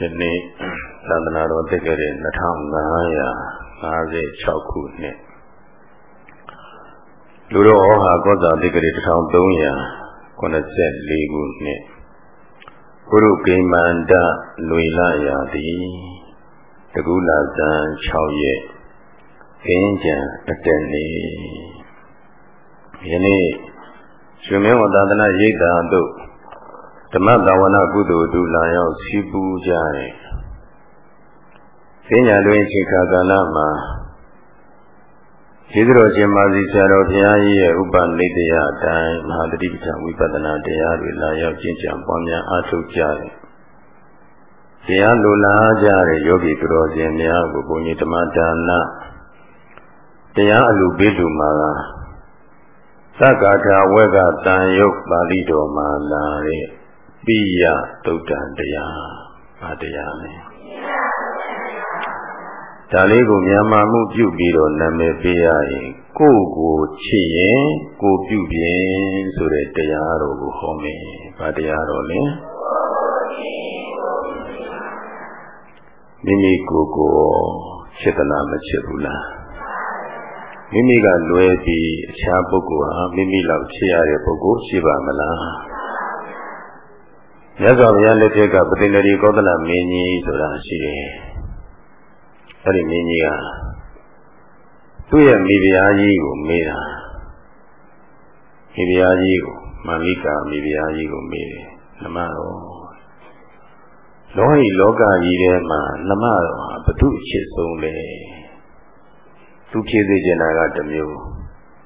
ယနေ့သန္တနာတော်တက်ခဲ့တဲ့2556ခုနှစ်လူတော်ဟောဟာကောဇာတက်ခဲ့တဲ့1384ခုနှစ်ဘုရုကိမန္တလွေလာရာသည်တကူလာဇန်6ရက်ခင်းကြံအတက်နေ့ယနေ့ရှင်မင်းဝတ္တနာရိတ်တာတို့ ဓမ္မတာဝနာကုသိုလ်တူလာရောက်စီးပူးကြတဲ့ပညာတွင်ချိန်ခါကာလမှာကျေးဇူးတော်ရှင်မာစီဆရာတော်ဘုရားကြီးရဲ့ဥပနိဒေယအတိုင်းမဟာတတိပဋ္ဌာဝိပဿနာတရားတွေလာရောက်ကျင့်ကြံပွားများအားထုတ်ကြတယ်။တရားလိုလားကြတဲ့ယောဂီသူတော်ရှင်များကိုဘုန်းကြီးဓမ္မဒါနတရားအလူပေးသူမှာသက္ကာထာဝက်ကတန်ယုတ်ပါဠိတော်မှာလာတဲ့ ပိယသုတ်တံတရားဘာတရားလဲဒါလေးကိုမြန်မာမှုပြုပြီးတော့နာမည်ပေးရရင်ကိုယ်ကိုချစ်ရင်ကိုပြုပြင်ဆိုတဲ့တရားတော်ကိုဟောမယ်ဘာတရားတော်လဲမိမိကိုယ်ကိုချစ်သလားမချစ်ဘူးလားမိမိကလွယ်ပြီးအခြားပုဂ္ဂိုလ်ဟာမိမိလောက်ချစ်ရတဲ့ပုဂ္ဂိုလ်ရှိပါမလား မြတ်စွာဘုရားလက်ထက်ကပတိန္ဒရီကောသလမင်းကြီးဆိုတာရှိတယ်။အဲဒီမင်းကြီးကသူ့ရဲ့မိဖုရားကြီးကိုမေးတာ။မိဖုရားကြီးကိုမာမိကာမိဖုရားကြီးကိုမေးတယ်။နမတော်လောဟိလောကကြီးထဲမှာနမတော်ဟာဘု து အချစ်ဆုံးလေ။သူဖြည့်စေချင်တာကတစ်မျိုး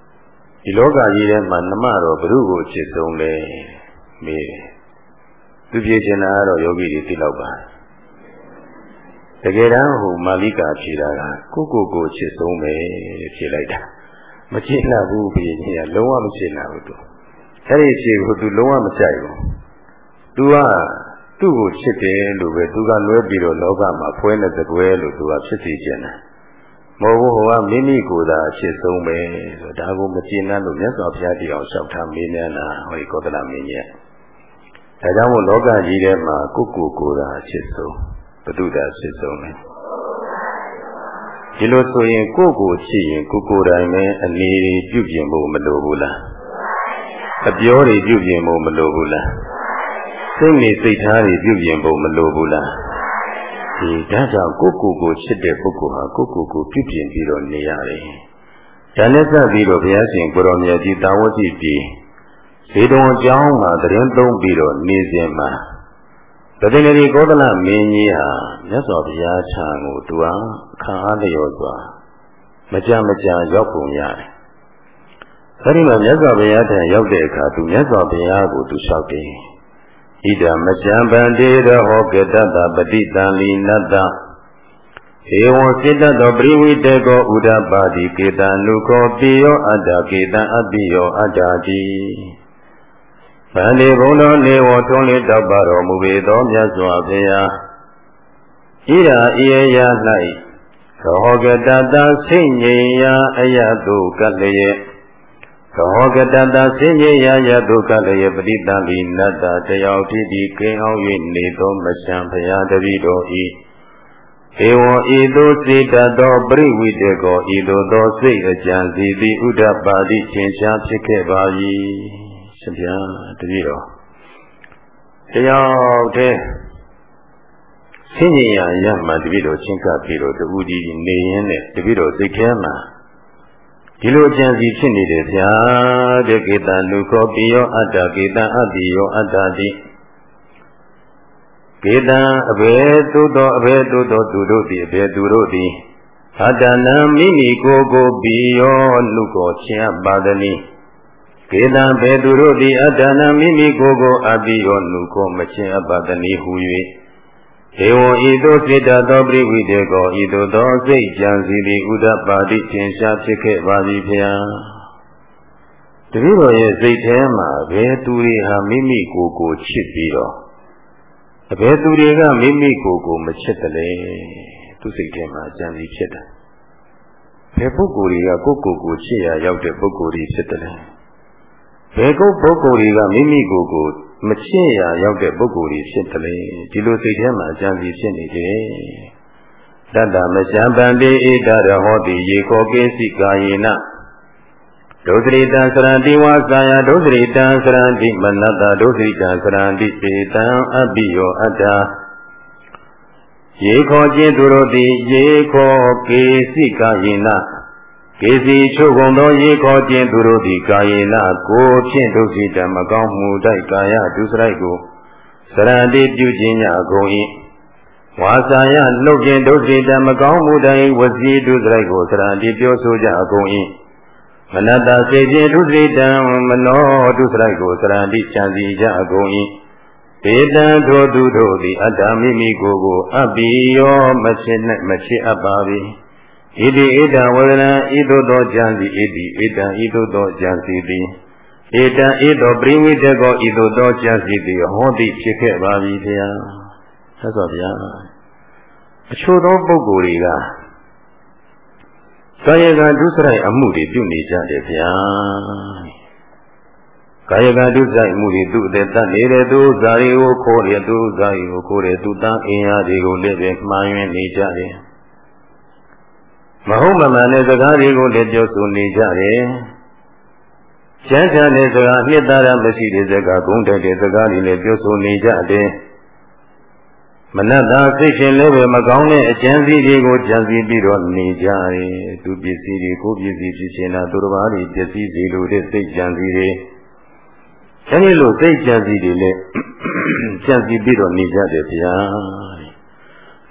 ။ဒီလောကကြီးထဲမှာနမတော်ဘု து ကိုအချစ်ဆုံးလေမေးတယ် သူပြေချင်တာကတော့ယောဂီတွေသိတော့ပါတကယ်တမ်းဟိုမာလိကာဖြေတာကကိုကိုကိုချစ်ဆုံးပဲဖြေလိုက်တာမချစ်နိုင်ဘူးပြေချင်ရလုံးဝမချစ်နိုင်ဘူးသူအဲ့ဒီဖြေကိုသူလုံးဝမကြိုက်ဘူးသူကသူ့ကိုချစ်တယ်လို့ပဲသူကလွဲပြီးတော့လောကမှာဖွဲနေတဲ့ကွဲလို့သူကဖြစ်စီခြင်းတယ်မဟုတ်ဘူးဟိုကမိမိကိုယ်သာအချစ်ဆုံးပဲဆိုဒါကိုမကျေနပ်လို့မြတ်စွာဘုရားတရားလျှောက်ထားမေးမြန်းတာဟောဒီကောသလမင်းကြီး ဒါကြောင့်မို့လောကကြီးထဲမှာကိုကိုကိုယ်သာအဖြစ်ဆုံးဘုဒ္ဓတာအဖြစ်ဆုံးပဲဒီလိုဆိုရင်ကိုကိုချစ်ရင်ကိုကိုယ်တိုင်ပဲအနေပြုပြင်ဖို့မလိုဘူးလားအပြောတွေပြုပြင်ဖို့မလိုဘူးလားစိတ်နေစိတ်ထားတွေပြုပြင်ဖို့မလိုဘူးလားဒီဒါကြောင့်ကိုကိုကိုချစ်တဲ့ပုဂ္ဂိုလ်ဟာကိုကိုကိုပြုပြင်ပြီးတော့နေရတယ်ဒါနဲ့စပ်ပြီးတော့ဘုရားရှင်ကိုရောင်မြတ်ကြီးတာဝတိတီ ဇေတဝန်ကျောင်းမှာတရင်သုံးပြီးတော့နေစဉ်မှာတတိယကောသလမင်းကြီးဟာမြတ်စွာဘုရားခြံကိုသူဟာခံအားလျော်စွာမကြမကြရောက်ပုံရတယ်။အဲဒီမှာမြတ်စွာဘုရားထံရောက်တဲ့အခါသူမြတ်စွာဘုရားကိုသူလျှောက်တယ်။ဣဒမကြံဗန္တေရဟောကတတပတိတံလီနတ္တဧဝံစိတ္တသောပရိဝိတေကောဥဒ္ဓပါတိကေတံနုခောပိယောအတ္တကေတံအပိယောအတ္တာတိ ဗန္ဒီဘုံတော်နေဝထွန်းလေးတောက်ပါတော်မူပေသောမြတ်စွာဘုရားဣရာအေယ၌သောကတတစိတ်ငြိမ်ရာအယတုကလျေသောကတတစိတ်ငြိမ်ရာယတုကလျေပရိတံလီနတ္တတယောတိတိကိန်းအောင်၍နေသောမရှံဘုရားတပည့်တော်ဤဧဝံဤသို့စေတသောပရိဝိတေကောဤသို့သောစိတ်အကြံစီသည်ဥဒ္ဓပါတိသင်္ချာဖြစ်ခဲ့ပါ၏ ရှင်ဗျာတပည့်တော်တယောက်တည်းဆင်းရဲရရမှတပည့်တော်ချင်းကပ်ပြီးတော့တူဒီနေရင်းနဲ့တပည့်တော်စိတ်ထဲမှာဒီလိုအကြံစီဖြစ်နေတယ်ဗျာတဲ့ကေတံလူခောပိယောအတ္တကေတံအတ္တိယောအတ္တတိကေတံအဘေသူသောအဘေသူသောသူတို့သည်အဘေသူတို့သည်အတ္တနံမိမိကိုယ်ကိုပိယောလူကိုချင်းပါဒနီ ကေတံဘေသူတို့သည်အတ္တနာမိမိကိုယ်ကိုအပိယောနုကိုမချင်းအပတနိဟု၍ဒေဝဤသို့စေတသောပရိဝိတေကောဤသို့သောစိတ်ကြံစီသည်ဥဒ္ဒပါတိသင်ရှားဖြစ်ခဲ့ပါသည်ဖျားတပည့်တော်ရဲ့စိတ်ထဲမှာဘယ်သူတွေဟာမိမိကိုယ်ကိုချစ်ပြီးတော့အဘယ်သူတွေကမိမိကိုယ်ကိုမချစ်တယ်လဲသူစိတ်ထဲမှာကြံစီဖြစ်တယ်ဘယ်ပုဂ္ဂိုလ်တွေကကိုယ့်ကိုယ်ကိုချစ်ရရောက်တဲ့ပုဂ္ဂိုလ်တွေဖြစ်တယ်လဲ ဘယ်ကုတ်ပုဂ္ဂိုလ်တွေကမိမိကိုယ်ကိုမချစ်ရရောက်တဲ့ပုဂ္ဂိုလ်တွေဖြစ်တယ်လေဒီလိုစိတ်ထဲမှာအကြံစီဖြစ်နေတယ်တတ္တမရှံပန္တိဣဒရဟောတိယေခောကေစီကာယေနဒုစရိတံသရံတိဝါစာယဒုစရိတံသရံတိမနတဒုစရိတံသရံတိပေတံအပိယောအတ္တယေခောခြင်းသူတို့သည်ယေခောကေစိကာယေန ကေစီချုပ်ကုန်သောရေခေါ်ခြင်းသူတို့သည်ကာယေနကိုဖြင့်ဒုစိတမကောင်းမှုတိုက်ကာယဒုစရိုက်ကိုစရဏတိပြုခြင်းညအကုန်၏ဝါစာယလှုပ်ခြင်းဒုစိတမကောင်းမှုတိုက်ဝစီဒုစရိုက်ကိုစရဏတိပြောဆိုကြအကုန်၏မနတစေခြင်းဒုစိတံမနောဒုစရိုက်ကိုစရဏတိချမ်းစီကြအကုန်၏ပေတံထိုသူတို့သည်အတ္တမိမိကိုယ်ကိုအပ်ပြီးရောမချစ်နဲ့မချစ်အပ်ပါ၏ ဣတိဣတံဝေဒနာဣတုသောကြံစီဣတိဣတံဣတုသောကြံစီသည်ဣတံဣတောပရိဝိတကောဣတုသောကြံစီသည်ဟောတိဖြစ်ခဲ့ပါပြီဗျာဆက်စောဗျာအချို့သောပုဂ္ဂိုလ်တွေကကာယကဒုစရိုက်အမှုတွေပြုနေကြတယ်ဗျာကာယကဒုစရိုက်မှုတွေသူ့အသက်တတ်နေတဲ့သူဇာရီကိုခိုးတယ်သူဇာရီကိုခိုးတယ်သူတန်းအင်အားတွေကိုလည်းပဲမှားယွင်းနေကြတယ် မဟုတ်မမှန်တဲ့စကားတွေကိုလည်းပြောဆိုနေကြတယ်။ကျမ်းစာတဲ့စကားနှစ်သာရမရှိတဲ့စကားဂုဏ်တက်တဲ့စကားတွေလည်းပြောဆိုနေကြတယ်။မနတ်သားစိတ်ရှင်လည်းပဲမကောင်းတဲ့အကျဉ်းစည်းတွေကိုကြံစည်ပြီးတော့နေကြတယ်။သူပစ္စည်းတွေကိုပစ္စည်းဖြစ်ရှင်တာသူတစ်ပါးတွေပစ္စည်းစီလိုတဲ့စိတ်ကြံစည်တွေအဲဒီလိုစိတ်ကြံစည်တွေလည်းကြံစည်ပြီးတော့နေကြတယ်ဗျာ။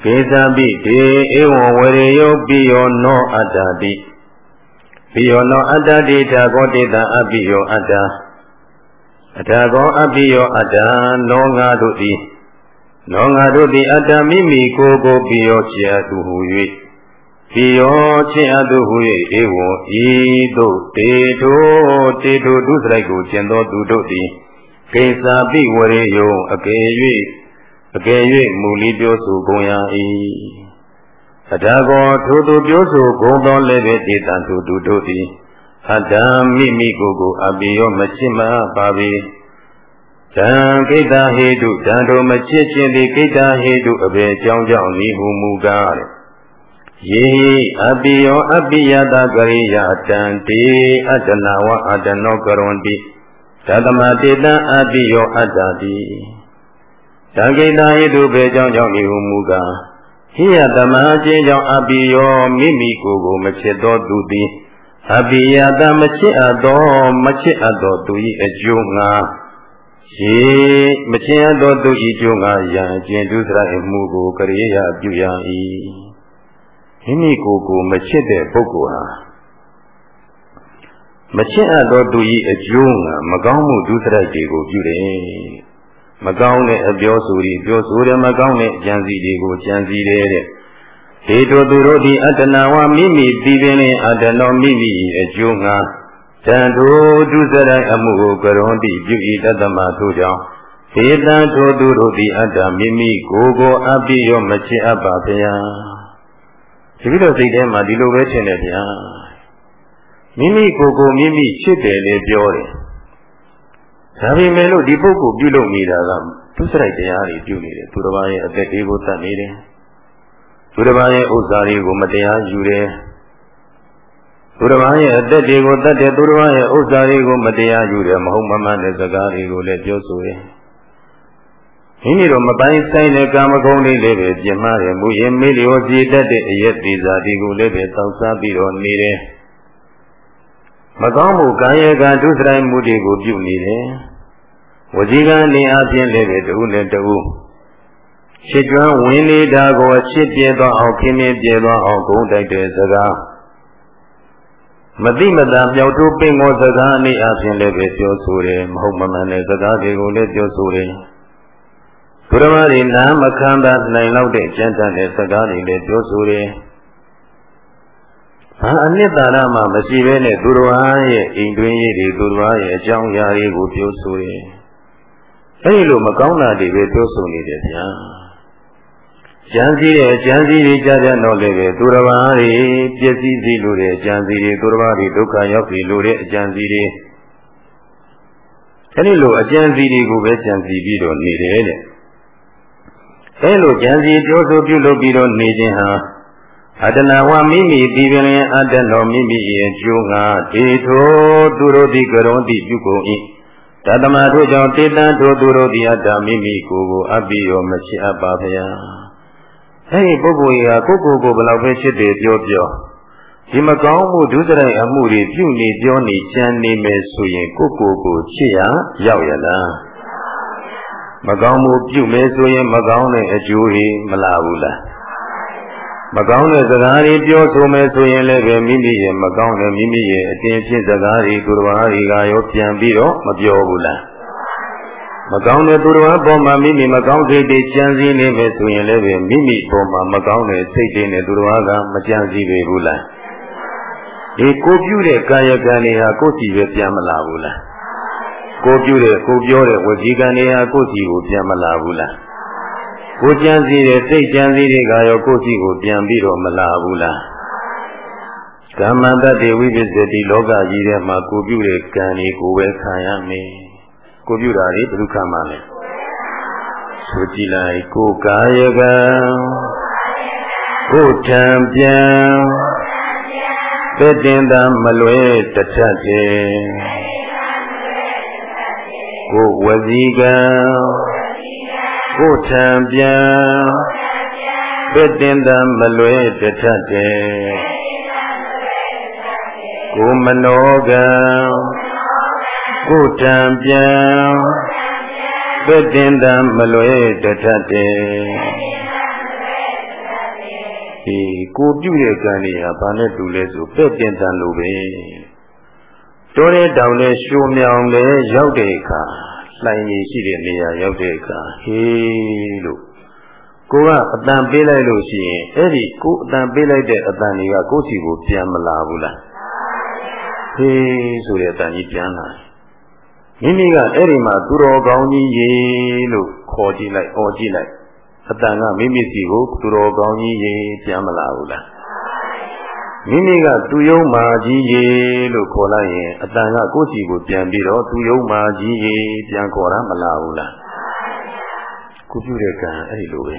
ကေသပိတေဧဝံဝရေယောပိယောနောအတ္တတိပိယောနောအတ္တတိသာဂောတေတံအပိယောအတ္တအထာကောအပိယောအတ္တနောငါတို့သည်နောငါတို့သည်အတ္တမိမိကိုယ်ကိုပိယောချေအတုဟု၍ပိယောချေအတုဟု၍ဧဝံဤသို့တေထိုတေထိုဒုစရိုက်ကိုကျင်သောသူတို့သည်ကိစ္စပိဝရေယောအကယ်၍ အကယ်၍မူလီပြောဆိုကုန်ရ၏အထာကောထိုသူပြောဆိုကုန်သောလည်းပဲဒေတံသူတို့တို့သည်အတ္တမိမိကိုယ်ကိုအပိယောမချစ်မပါပေတံကိတ္တဟေတုတံတို့မချစ်ခြင်းသည်ကိတ္တဟေတုအဘယ်ကြောင့်ကြောင့်ဤဟုမူကားယေအပိယောအပိယတကရိယာတံတေအတ္တနာဝအတ္တနောကရွန်တိသတ္တမတေတံအပိယောအတ္တတိ တံကိတာဟိတုဘေကြောင့်ကြောင့်ဤဟုမူကားဟိယတမအချင်းကြောင့်အပိယောမိမိကိုယ်ကိုမချစ်သောသူသည်အပိယတမချစ်အပ်သောမချစ်အပ်သောသူ၏အကျိုးငါရေမချစ်အပ်သောသူ၏ကျိုးငါယံအကျင့်ဒုစရအမှုကိုကရေယပြုရ၏မိမိကိုယ်ကိုမချစ်တဲ့ပုဂ္ဂိုလ်ဟာမချစ်အပ်သောသူ၏အကျိုးငါမကောင်းမှုဒုစရိုက်တွေကိုပြုတယ် မကောင်းတဲ့အပြောဆိုတွေပြောဆိုတယ်မကောင်းတဲ့အကြံစီတွေကိုကြံစီတယ်တဲ့ဒေတောသူတို့ဒီအတ္တနာဝမိမိပြီးပင်လင်အတ္တနောမိမိအကျိုးငါတန်ထိုဒုစရိုက်အမှုကိုကရွန်တိပြုဤတတမထိုကြောင့်ဒေတံထိုသူတို့ဒီအတ္တမိမိကိုယ်ကိုအပိယောမချစ်အပ်ပါဗျာဒီလိုစိတ်ထဲမှာဒီလိုပဲထင်တယ်ဗျာမိမိကိုယ်ကိုမိမိချစ်တယ်လေပြောတယ် ဒါပေမဲ့လို့ဒီပုဂ္ဂိုလ်ပြုလုပ်နေတာကသူစရိုက်တရားတွေပြုနေတယ်သူတစ်ပါးရဲ့အသက်တွေကိုတတ်နေတယ်သူတစ်ပါးရဲ့ဥစ္စာတွေကိုမတရားယူတယ်သူတစ်ပါးရဲ့အသက်တွေကိုတတ်တယ်သူတစ်ပါးရဲ့ဥစ္စာတွေကိုမတရားယူတယ်မဟုတ်မမှန်တဲ့စကားတွေကိုလည်းပြောဆိုတယ်မိမိတို့မပိုင်းဆိုင်တဲ့ကာမဂုဏ်တွေလည်းပဲပြမတယ်မူရင်မေးလျောကြည်တတ်တဲ့အယက်သေးစာတွေကိုလည်းပဲတောက်စားပြီးတော့နေတယ် မကောင်းမှုကာယကဒုစရိုက်မှုတွေကိုပြုနေတယ်ဝစီကနေအပြင်လည်းပဲတူနဲ့တူရှစ်ကျွမ်းဝင်နေတာကိုရှစ်ပြဲသွားအောင်ခင်းမြပြဲသွားအောင်ဂုံးတိုက်တဲ့စကားမတိမတာမြောက်တိုးပင်ကိုစကားအနေအချင်းလည်းပဲပြောဆိုတယ်မဟုတ်မမှန်တဲ့စကားတွေကိုလည်းပြောဆိုတယ်ဘုရားမတွေနားမခံတာနိုင်လောက်တဲ့ကြမ်းတမ်းတဲ့စကားတွေလည်းပြောဆိုတယ် ဘာအနှစ်သာရမှမရှိဘဲနဲ့သူတော်အားရဲ့အိမ်တွင်းရေးတွေသူတော်အားရဲ့အကြောင်းအရာတွေကိုပြောဆိုတယ်အဲဒီလိုမကောင်းတာတွေပဲပြောဆိုနေတယ်ဗျာကြံစည်တဲ့ကြံစည်တွေကြကြတော့လည်းပဲသူတော်ဘာတွေပျက်စီးစီလို့တဲ့ကြံစည်တွေသူတော်ဘာတွေဒုက္ခရောက်ပြီလို့တဲ့အကြံစည်တွေအဲဒီလိုအကျဉ်းစီတွေကိုပဲကြံစီပြီးတော့နေတယ်တဲ့အဲလိုကြံစီပြောဆိုပြုလုပ်ပြီးတော့နေခြင်းဟာ အတနာဝမိမိဒီပင်လျင်အတ္တတော်မိမိရဲ့ကျိုးငါဒေထိုသူတို့သည်ကရုံးတိပြုကုန်၏တတမတို့ကြောင့်တေတံတို့သူတို့သည်အတ္တမိမိကိုယ်ကိုအပ်ပြီးရောမချစ်အပ်ပါဗျာအဲဒီပုဂ္ဂိုလ်ကြီးဟာကိုယ့်ကိုယ်ကိုဘယ်လောက်ပဲချစ်တယ်ပြောပြောဒီမကောင်းမှုဒုစရိုက်အမှုတွေပြုနေပြောနေကြံနေမယ်ဆိုရင်ကိုယ့်ကိုယ်ကိုချစ်ရရောက်ရလားမကောင်းမှုပြုမယ်ဆိုရင်မကောင်းတဲ့အကျိုးတွေမလာဘူးလား မကောင်းတဲ့စကားတွေပြောဆိုမယ်ဆိုရင်လည်းပဲမိမိရဲ့မကောင်းတဲ့မိမိရဲ့အတင်းဖြစ်စကားတွေသူတော်ဘာတွေကရောပြန်ပြီးတော့မပြောဘူးလားမကောင်းတဲ့သူတော်ဘာပေါ်မှာမိမိမကောင်းစိတ်တွေကြံစည်နေမယ်ဆိုရင်လည်းပဲမိမိပေါ်မှာမကောင်းတဲ့စိတ်တွေနဲ့သူတော်ဘာကမကြံစည်ပေဘူးလားဒီကိုပြုတဲ့ကာယကံတွေဟာကိုယ်စီပဲပြန်မလာဘူးလားကိုပြုတဲ့ကိုပြောတဲ့ဝစီကံတွေဟာကိုယ်စီကိုပြန်မလာဘူးလား ကိုကြံစည်တဲ့စိတ်ကြံစည်တွေကရောကိုယ်စီကိုပြန်ပြီးတော့မလာဘူးလားကမ္မတတ္တိဝိပစ္စတိလောကကြီးထဲမှာကိုပြုတဲ့ကံတွေကိုပဲခံရမယ်ကိုပြုတာတွေဘယ်လိုခံမှာလဲဆိုကြည့်လိုက်ကိုကာယကံကိုထံပြန်သတ္တင်သာမလွဲတထက်တယ်ကိုဝစီကံ ကိုထံပြန်သတ္တင်သာမလွဲတထက်တယ်ကိုမနောကံကိုထံပြန်သတ္တင်သာမလွဲတထက်တယ်ဒီကိုပြုတဲ့ကံတွေဟာဘာနဲ့တူလဲဆိုပဲ့တင်တန်လို့ပဲတိုးတဲ့တောင်နဲ့ရှိုးမြောင်လဲရောက်တဲ့အခါ လှိုင်ကြီးရှိတဲ့နေရာရောက်တဲ့အခါဟေးလို့ကိုကအတန်ပေးလိုက်လို့ရှိရင်အဲ့ဒီကိုအတန်ပေးလိုက်တဲ့အတန်တွေကကိုယ့်စီကိုပြန်မလာဘူးလားဟေးဆိုတဲ့အတန်ကြီးပြန်လာမိမိကအဲ့ဒီမှာသူတော်ကောင်းကြီးရေလို့ခေါ်ကြည့်လိုက်អော်ကြည့်လိုက်အတန်ကမိမိစီကိုသူတော်ကောင်းကြီးရေပြန်မလာဘူးလား မိမိကသူယုံမာကြီးရေလို့ခေါ်လိုက်ရင်အတန်ကကိုယ့်စီကိုပြန်ပြီးတော့သူယုံမာကြီးရေပြန်ခေါ်တာမလာဘူးလားကိုပြုတဲ့ကံအဲ့ဒီလိုပဲ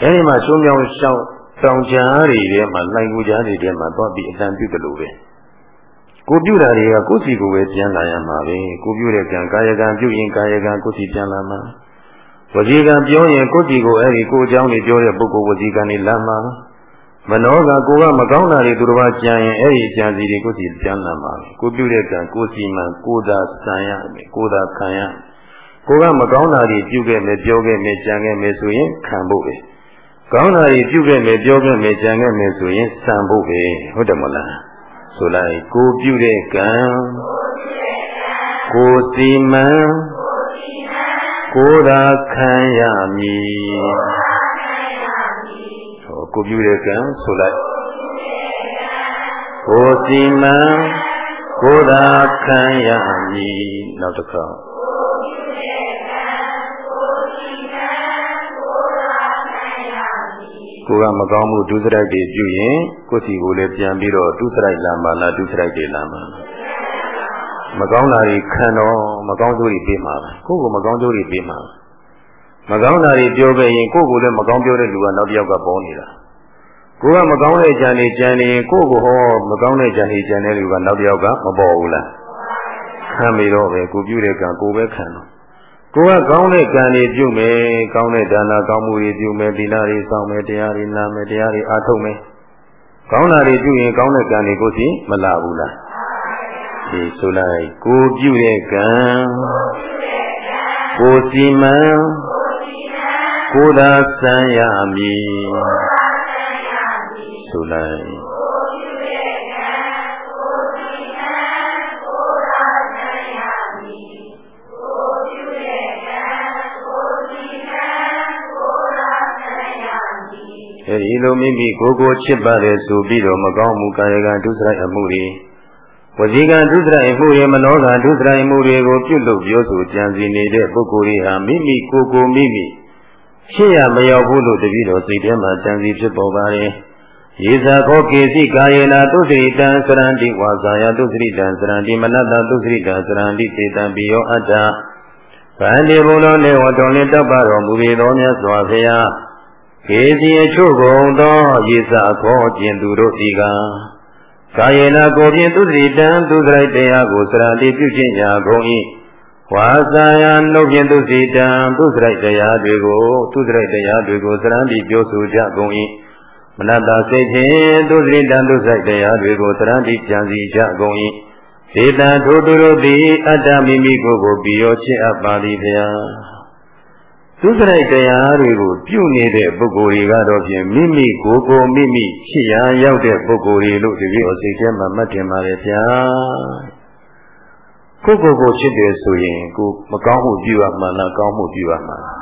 အဲ့ဒီမှာရှုံးမြောင်ရှောင်းတောင်ကြားတွေထဲမှာလိုင်ကူကြားတွေထဲမှာသွားပြီးအတန်ပြုတယ်လို့ပဲကိုပြုတာတွေကကိုယ့်စီကိုပဲပြန်လာရမှာပဲကိုပြုတဲ့ကံကာယကံပြုရင်ကာယကံကိုယ့်စီပြန်လာမှာဝစီကံပြောရင်ကိုယ့်စီကိုအဲ့ဒီကိုယ်အကြောင်းတွေပြောတဲ့ပုဂ္ဂိုလ်ဝစီကံတွေလမ်း မှာမနောကကိုကမကောင်းတာတွေသူတော်ဘာကြံရင်အဲ့ဒီကြံစီတွေကိုစီပြန်လာမှာကိုပြုတဲ့ကံကိုစီမံကိုသာဆံရမယ်ကိုသာခံရကိုကမကောင်းတာတွေပြုခဲ့မယ်ပြောခဲ့မယ်ကြံခဲ့မယ်ဆိုရင်ခံဖို့ပဲကောင်းတာတွေပြုခဲ့မယ်ပြောခဲ့မယ်ကြံခဲ့မယ်ဆိုရင်ဆံဖို့ပဲဟုတ်တယ်မလားဆိုလိုက်ကိုပြုတဲ့ကံကိုစီမံကိုယ်သာခံရမည်ဟော ကိုပြုတဲ့ကံဆိုလိုက်ကိုစီမံကိုယ်သာခံရမည်နောက်တစ်ခါကိုကမကောင်းမှုဒုစရိုက်တွေပြုရင်ကိုယ်စီကိုလည်းပြန်ပြီးတော့ဒုစရိုက်လာမှလားဒုစရိုက်တွေလာမှလားမကောင်းတာတွေခံတော့မကောင်းကျိုးတွေပေးမှာပဲကိုယ့်ကိုမကောင်းကျိုးတွေပေးမှာမကောင်းတာတွေပြောခဲ့ရင်ကိုယ့်ကိုလည်းမကောင်းပြောတဲ့လူကနောက်တစ်ယောက်ကပေါ်နေတာ ကိုကမကောင်းတဲ့ကြံနေကြံနေရင်ကိုယ့်ကိုဟောမကောင်းတဲ့ကြံနေကြံတဲ့လူကနောက်တစ်ယောက်ကမပေါ်ဘူးလားခံပြီးတော့ပဲကိုပြုတဲ့ကံကိုပဲခံတော့ကိုကကောင်းတဲ့ကံတွေပြုမယ်ကောင်းတဲ့ဒါနကောင်းမှုတွေပြုမယ်သီလတွေစောင့်မယ်တရားတွေနာမယ်တရားတွေအားထုတ်မယ်ကောင်းတာတွေပြုရင်ကောင်းတဲ့ကံတွေကိုစီမလာဘူးလားဒီဆိုလိုက်ကိုပြုတဲ့ကံကိုစီမံကိုသာစံရမည် ဆိုလိုက်အဲဒီလိုမိမိကိုယ်ကိုချစ်ပါတယ်ဆိုပြီးတော့မကောင်းမှုကာယကဒုစရိုက်အမှုတွေဝစီကံဒုစရိုက်မှုတွေမနောကဒုစရိုက်မှုတွေကိုပြုလုပ်ပြောဆိုကြံစီနေတဲ့ပုဂ္ဂိုလ်တွေဟာမိမိကိုယ်ကိုမိမိဖြစ်ရမရောက်ဘူးလို့တပည့်တော်စိတ်ထဲမှာကြံစီဖြစ်ပေါ်ပါတယ် ယေဇာခောကေစီကာယေနာသုစိတံစရန္တိဝါစာယသုစိတံစရန္တိမနတသုစိတံစရန္တိစေတံပိယောအတ္တဗန္တိဘုလောနေဝတော်လင်းတတ်ပါတော်မူပေသောမြတ်စွာဘုရားကေစီအချို့ကုန်သောယေဇာခောကျင်သူတို့ဒီကကာယေနာကိုဖြင့်သုစိတံသူစရိုက်တရားကိုစရန္တိပြုခြင်းညာကုန်၏ဝါစာယနှုတ်ဖြင့်သူစိတံသူစရိုက်တရားတွေကိုသူစရိုက်တရားတွေကိုစရန္တိပြောဆိုကြကုန်၏ မနတစိတ်ဖြင့်သူစရိတံသူဆိုင်တရားတွေကိုသရဏတိကြံစီကြကုန်၏ဒေတံထိုသူတို့သည်အတ္တမိမိကိုယ်ကိုပြီးရောချစ်အပ်ပါသည်ဗျာသူစရိုက်တရားတွေကိုပြုနေတဲ့ပုဂ္ဂိုလ်တွေကတော့ဖြင့်မိမိကိုယ်ကိုမိမိချစ်ရာရောက်တဲ့ပုဂ္ဂိုလ်တွေလို့ဒီလိုအစိတ်ထဲမှာမှတ်တင်ပါလေဗျာကိုယ်ကိုယ်ကိုချစ်တယ်ဆိုရင်ကိုမကောင်းမှုပြုရမှလားကောင်းမှုပြုရမှလား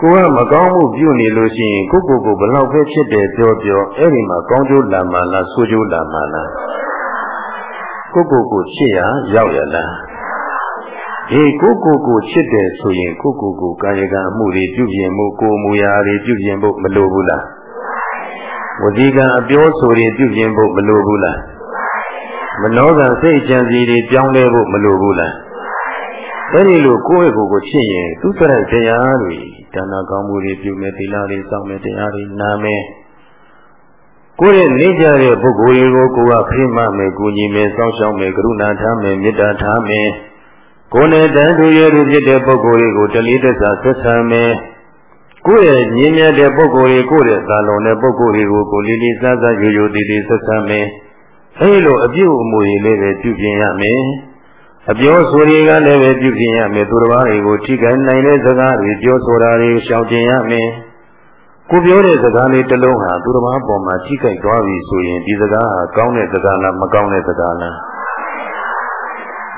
ကိုကမကောင်းမှုပြုနေလို့ရှိရင်ကိုကိုကိုဘလောက်ပဲဖြစ်တယ်ပြောပြောအဲ့ဒီမှာကောင်းကျိုးလာမှလားဆိုးကျိုးလာမှလားကိုကိုကိုချစ်ရရောက်ရလားဒီကိုကိုကိုချစ်တယ်ဆိုရင်ကိုကိုကိုကာယကံအမှုတွေပြုပြင်မှုကိုမူရာတွေပြုပြင်ဖို့မလိုဘူးလားဝစီကံအပြောဆိုတွေပြုပြင်ဖို့မလိုဘူးလားမနောကံစိတ်ကြံစီတွေပြောင်းလဲဖို့မလိုဘူးလားအဲ့ဒီလိုကိုယ့်ရဲ့ကိုယ်ကိုချစ်ရင်သူစရိုက်တရားတွေ ဒါနကောင်းမှုတွေပြုမယ်သီလတွေစောင့်မယ်တရားတွေနာမယ်ကိုယ့်ရဲ့နေကြတဲ့ပုဂ္ဂိုလ်တွေကိုကိုယ်ကဖိမမယ်ကိုညီမယ်စောင့်ရှောက်မယ်ကရုဏာထားမယ်မေတ္တာထားမယ်ကိုယ်နဲ့တန်တူရသူဖြစ်တဲ့ပုဂ္ဂိုလ်တွေကိုတလေးသက်သာဆက်ဆံမယ်ကိုယ့်ရဲ့ညင်မြတ်တဲ့ပုဂ္ဂိုလ်တွေကိုယ့်ရဲ့သာလွန်တဲ့ပုဂ္ဂိုလ်တွေကိုကိုလေးလေးစားစားရိုးရိုးတည်တည်ဆက်ဆံမယ်အဲဒီလိုအပြုအမူတွေလေးပဲပြုပြင်ရမယ် အပြောဆိုတွေကလည်းပဲပြုပြင်ရမယ်သူတစ်ပါးတွေကိုထိခိုက်နိုင်တဲ့စကားတွေပြောဆိုတာတွေရှောင်ကျင်ရမယ်ကိုပြောတဲ့စကားလေးတစ်လုံးဟာသူတစ်ပါးပေါ်မှာထိခိုက်သွားပြီဆိုရင်ဒီစကားဟာကောင်းတဲ့စကားလားမကောင်းတဲ့စကားလား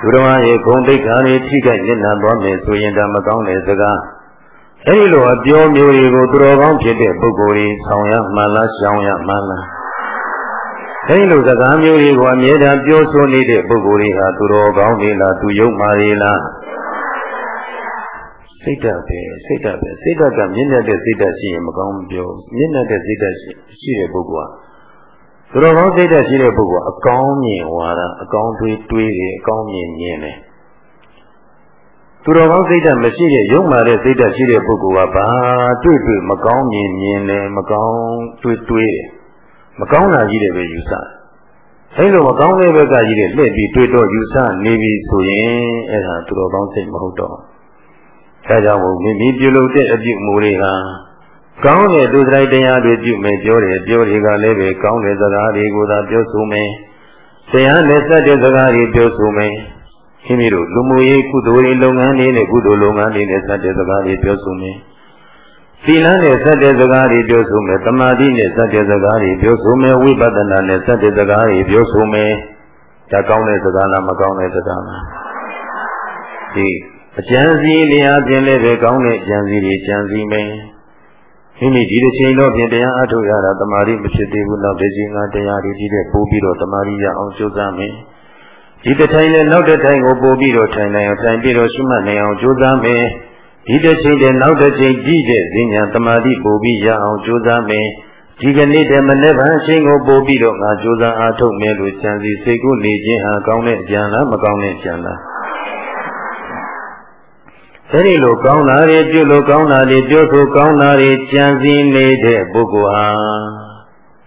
သူတော်ရဲ့ဂုံတိတ်ခါတွေထိခိုက်ညံ့နာသွားမယ်ဆိုရင်ဒါမကောင်းတဲ့စကားအဲဒီလိုအပြောမျိုးတွေကိုသူတော်ကောင်းဖြစ်တဲ့ပုဂ္ဂိုလ်တွေဆောင်ရမှလားရှောင်ရမှလား အဲဒီလိုစကားမျိုးတွေကိုအမြဲတမ်းပြောဆိုနေတဲ့ပုဂ္ဂိုလ်တွေဟာသူတော်ကောင်းတွေလားသူယုံမာတွေလားစိတ်ဓာတ်ပဲစိတ်ဓာတ်ပဲစိတ်ဓာတ်ကမြင့်မြတ်တဲ့စိတ်ဓာတ်ရှိရင်မကောင်းပြောမြင့်မြတ်တဲ့စိတ်ဓာတ်ရှိတဲ့ပုဂ္ဂိုလ်ဟာသူတော်ကောင်းစိတ်ဓာတ်ရှိတဲ့ပုဂ္ဂိုလ်အကောင်းမြင်ဝါဒအကောင်းတွေးတွေးတယ်အကောင်းမြင်မြင်တယ်သူတော်ကောင်းစိတ်ဓာတ်မရှိတဲ့ယုံမာတဲ့စိတ်ဓာတ်ရှိတဲ့ပုဂ္ဂိုလ်ကဘာတွေ့တွေ့မကောင်းမြင်မြင်တယ်မကောင်းတွေးတွေးတယ် မကောင်းတာကြီးတယ်ပဲယူဆအဲလိုမကောင်းတဲ့ဘက်ကကြီးတယ်လှည့်ပြီးတွေ့တော့ယူဆနေပြီဆိုရင်အဲ့ဒါသူတော်ကောင်းစိတ်မဟုတ်တော့ဒါကြောင့်မို့မိမိပြုလုပ်တဲ့အပြုမူတွေဟာကောင်းတဲ့သူစရိုက်တရားတွေပြုမယ်ပြောတယ်ပြောတွေကလည်းပဲကောင်းတဲ့စကားတွေကိုသာပြောဆိုမယ်တရားနဲ့စတဲ့စကားတွေပြောဆိုမယ်မိမိတို့လူမှုရေးကုသိုလ်တွေလုပ်ငန်းတွေနဲ့ကုသိုလ်လုပ်ငန်းတွေနဲ့စတဲ့စကားတွေပြောဆိုမယ် သီလနဲ့စတဲ့စကားတွေပြောဆိုမယ်တမာတိနဲ့စတဲ့စကားတွေပြောဆိုမယ်ဝိပဿနာနဲ့စတဲ့စကားတွေပြောဆိုမယ်ဒါကောင်းတဲ့စကားလားမကောင်းတဲ့စကားလားဒီအကျဉ်းစီလျာပြင်လည်းပဲကောင်းတဲ့အကျဉ်းစီတွေကျဉ်းစီမယ်မိမိဒီတစ်ချိန်တော့ပြင်တရားအထုတ်ရတာတမာတိမဖြစ်သေးဘူးနောက်တစ်ချိန်ကတရားတွေဒီတဲ့ပို့ပြီးတော့တမာတိရအောင်ကြိုးစားမယ်ဒီတစ်ထိုင်နဲ့နောက်တစ်ထိုင်ကိုပို့ပြီးတော့ထိုင်နိုင်အောင်ထိုင်ပြီးတော့ရှိမှနိုင်အောင်ကြိုးစားမယ် ဒီတစ်ချိန်တည်းနောက်တစ်ချိန်ကြည့်တဲ့ဈဉ္ညာတမာတိပို့ပြီးရအောင်ကြိုးစားမယ်ဒီကနေ့တည်းမနေ့ဗန်းချိန်ကိုပို့ပြီးတော့ငါကြိုးစားအားထုတ်မယ်လို့ကြံစီစိတ်ကိုနေခြင်းဟာကောင်းတဲ့အကြံလားမကောင်းတဲ့အကြံလားအဲဒီလိုကောင်းတာတွေပြုလို့ကောင်းတာတွေပြောဆိုကောင်းတာတွေကြံစည်နေတဲ့ပုဂ္ဂိုလ်ဟာ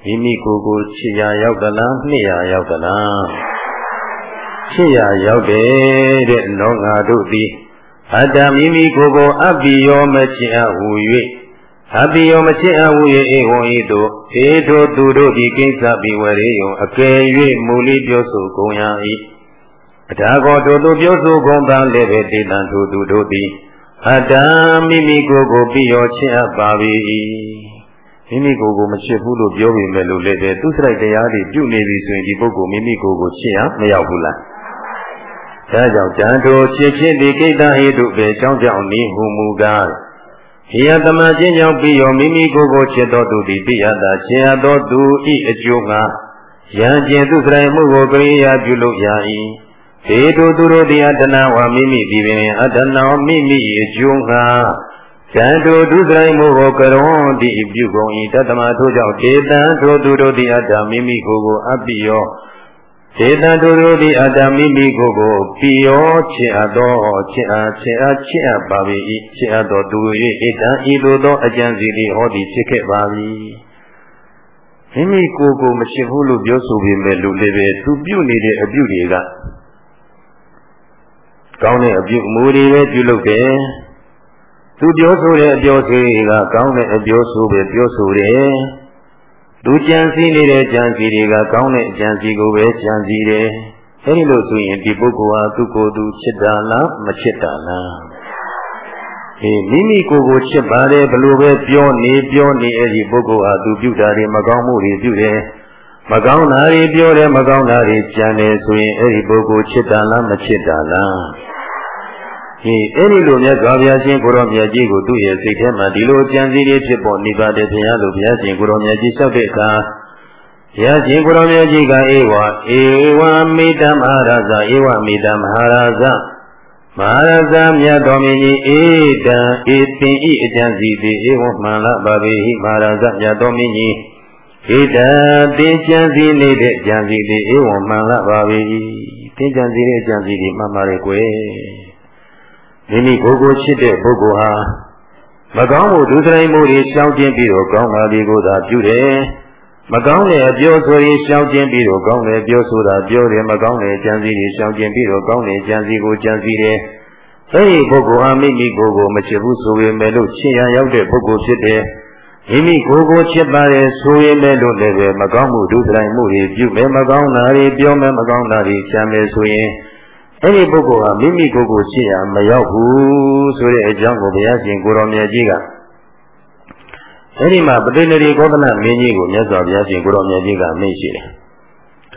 မိမိကိုယ်ကိုချစ်ရာရောက်သလားနှစ်ရာရောက်သလားချစ်ရာရောက်တယ်တဲ့နောငါတို့သည် အတ္တမိမိကိုယ်ကိုအပ္ပိယောမချစ်အပ်ဟူ၍အပ္ပိယောမချစ်အပ်ဟူ၍ဧဝံဤသို့ဧထိုသူတို့ဒီကိစ္စပိဝရေယံအကယ်၍မူလိပြောဆိုကုန်ရ၏အထာကောတို့သူပြောဆိုကုန်တာလည်းပဲတေတံသူသူတို့သည်အတ္တမိမိကိုယ်ကိုပိယောချစ်အပ်ပါ၏မိမိကိုယ်ကိုမချစ်ဘူးလို့ပြောပေမဲ့လို့လည်းပဲသူစရိုက်တရားတွေပြုနေပြီဆိုရင်ဒီပုဂ္ဂိုလ်မိမိကိုယ်ကိုချစ်ရမရောက်ဘူးလား ဒါကြောင့်တန်ထိုချစ်ဖြစ်ဒီကိတ္တဟိတုပဲကြောင်းကြောင့်နေဟုမူကားဟိယတမချင်းကြောင့်ပြီးရောမိမိကိုယ်ကိုချစ်တော်သူသည်တိယတာချင်ရတော်သူဤအကျိုးငါယံကျင်သူစရိုက်မှုကိုကရိယာပြုလုပ်ရ၏ဒေတုသူတို့တရားတဏဝမိမိဒီပင်အတဏောမိမိအကျိုးငါဇံတုဒုစရိုက်မှုကိုကရွန်တိပြုကုန်၏တတမထို့ကြောင့်ဒေတံထိုသူတို့သည်အတ္တမိမိကိုယ်ကိုအပိယော ဒေတံထိုသူတို့သည်အတ္တမိမိကိုယ်ကိုပိယောချစ်အပ်သောချစ်အားချစ်အားချစ်အပ်ပါ၏ချစ်အပ်သောသူ၏ဣတံဤသို့သောအကျံစီသည်ဟောသည်ဖြစ်ခဲ့ပါ၏မိမိကိုယ်ကိုမချစ်ဘူးလို့ပြောဆိုပေမဲ့လူလည်းပဲသူပြုနေတဲ့အပြုတွေကကောင်းတဲ့အပြုအမူတွေပဲပြုလုပ်တယ်သူပြောဆိုတဲ့အပြောဆိုတွေကကောင်းတဲ့အပြောဆိုပဲပြောဆိုတယ် သူကြံစည်နေတဲ့ကြံစည်တွေကကောင်းတဲ့အကြံစည်ကိုပဲကြံစည်တယ်အဲဒီလိုဆိုရင်ဒီပုဂ္ဂိုလ်ဟာသူ့ကိုယ်သူချစ်တာလားမချစ်တာလားအေးမိမိကိုယ်ကိုချစ်ပါတယ်ဘလို့ပဲပြောနေပြောနေအဲ့ဒီပုဂ္ဂိုလ်ဟာသူပြုတာတွေမကောင်းမှုတွေပြုတယ်မကောင်းတာတွေပြောတယ်မကောင်းတာတွေကြံတယ်ဆိုရင်အဲ့ဒီပုဂ္ဂိုလ်ချစ်တာလားမချစ်တာလား ဒီအဲ့ဒီလိုမြတ်စွာဘုရားရှင်ကိုရောမြတ်ကြီးကိုသူ့ရဲ့စိတ်ထဲမှာဒီလိုကြံစည်လေးဖြစ်ပေါ်နေပါတယ်ဘုရားလိုဘုရားရှင်ကိုရောမြတ်ကြီးလျှောက်တဲ့အခါဘုရားရှင်ကိုရောမြတ်ကြီးကအေဝအေဝမေတ္တမဟာရဇဧဝမေတ္တမဟာရဇမဟာရဇမြတ်တော်မင်းကြီးအေတံဧတင်ဤအကြံစီသည်ဧဝမှန်လာပါပေဟိမဟာရဇမြတ်တော်မင်းကြီးဧတံတင်ကြံစီနေတဲ့ကြံစီသည်ဧဝမှန်လာပါပေ၏တင်ကြံစီတဲ့ကြံစီသည်မှန်ပါလေကွယ် မိမိကိုယ်ကိုချစ်တဲ့ပုဂ္ဂိုလ်ဟာမကောင်းမှုဒုစရိုက်မှုတွေရှောင်ကျဉ်ပြီးတော့ကောင်းတာတွေကိုသာပြုတယ်မကောင်းတဲ့အပြောဆိုရင်ရှောင်ကျဉ်ပြီးတော့ကောင်းတဲ့ပြောဆိုတာပြောတယ်မကောင်းတဲ့ကြံစည်တွေရှောင်ကျဉ်ပြီးတော့ကောင်းတဲ့ကြံစည်ကိုကြံစည်တယ်အဲဒီပုဂ္ဂိုလ်ဟာမိမိကိုယ်ကိုမချစ်ဘူးဆိုပေမဲ့လို့ချစ်ရရောက်တဲ့ပုဂ္ဂိုလ်ဖြစ်တယ်မိမိကိုယ်ကိုချစ်ပါတယ်ဆိုရင်လည်းလို့လည်းပဲမကောင်းမှုဒုစရိုက်မှုတွေပြုမယ်မကောင်းတာတွေပြောမယ်မကောင်းတာတွေကြံမယ်ဆိုရင် အဲ့ဒီပုဂ္ဂိုလ်ဟာမိမိကိုယ်ကိုရှိရမရောက်ဘူးဆိုတဲ့အကြောင်းကိုဘုရားရှင်ကိုရောင်မြတ်ကြီးကအဲ့ဒီမှာပဋိနရီကောသလမင်းကြီးကိုမြတ်စွာဘုရားရှင်ကိုရောင်မြတ်ကြီးကမိတ်ရှိတယ်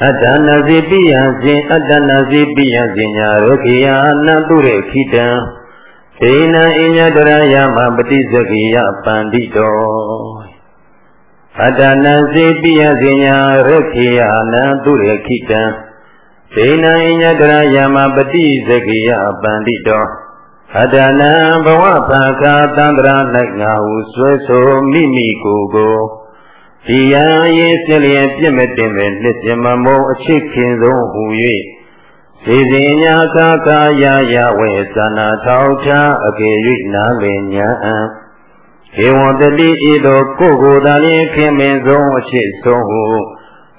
အတ္တနာစီပိယစဉ်အတ္တနာစီပိယစဉ်ညာရောခိယနံတုရေခိတံဒိဏအညတရယမပฏิစကိယပန္တိတောအတ္တနာစီပိယစဉ်ညာရောခိယနံတုရေခိတံ ဒိဏအိညတရယမပတိစကိယပန္တိတောအတနံဘဝဖာခာတန္တရာ၌ငါဟုဆွဲဆိုမိမိကိုယ်ကိုဒီယံရေးစလျင်ပြစ်မတင်ပဲနှစ်ပြမမုံအချစ်ခင်ဆုံးဟူ၍စေစဉ်ညာကာကာယယဝေသနာထောက်ချအကေ၍နာလင်ညာအံေဝံတတိဤသို့ကိုယ်ကိုယ်သာလျင်ခင်မင်ဆုံးအချစ်ဆုံးဟု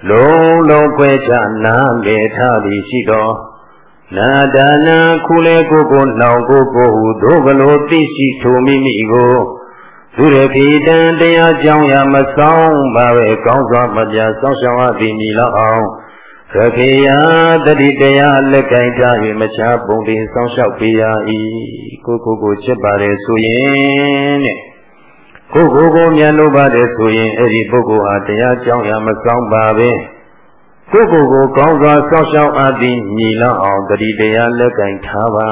လုံးလုံးခွဲခြားနားလေထားသည်ရှိတော်နာဒါနာခုလေကိုကိုနှောင်ကိုကိုဟုသို့ကလေးသိရှိထိုမိမိကိုသူရခိတံတရားကြောင်းရာမဆောင်ပါပဲကောင်းစွာမပြဆောင်းရှောင်းအပ်သည်မီလောက်အောင်ရခေယတတိတရားလက်ကင်ထား၍မချပုံတင်ဆောင်းလျှောက်ပေးရ၏ကိုကိုကိုချစ်ပါတယ်ဆိုရင်တဲ့ ကိုကိုကိုမြတ်လို့ပါတယ်ဆိုရင်အဲ့ဒီပုဂ္ဂိုလ်ဟာတရားကြောင်းရမကောင်းပါပဲကိုကိုကိုကောင်းစွာစောင့်ရှောက်အပ်သည်ညီလောက်အောင်တတိတရားလက်ကင်ထားပါ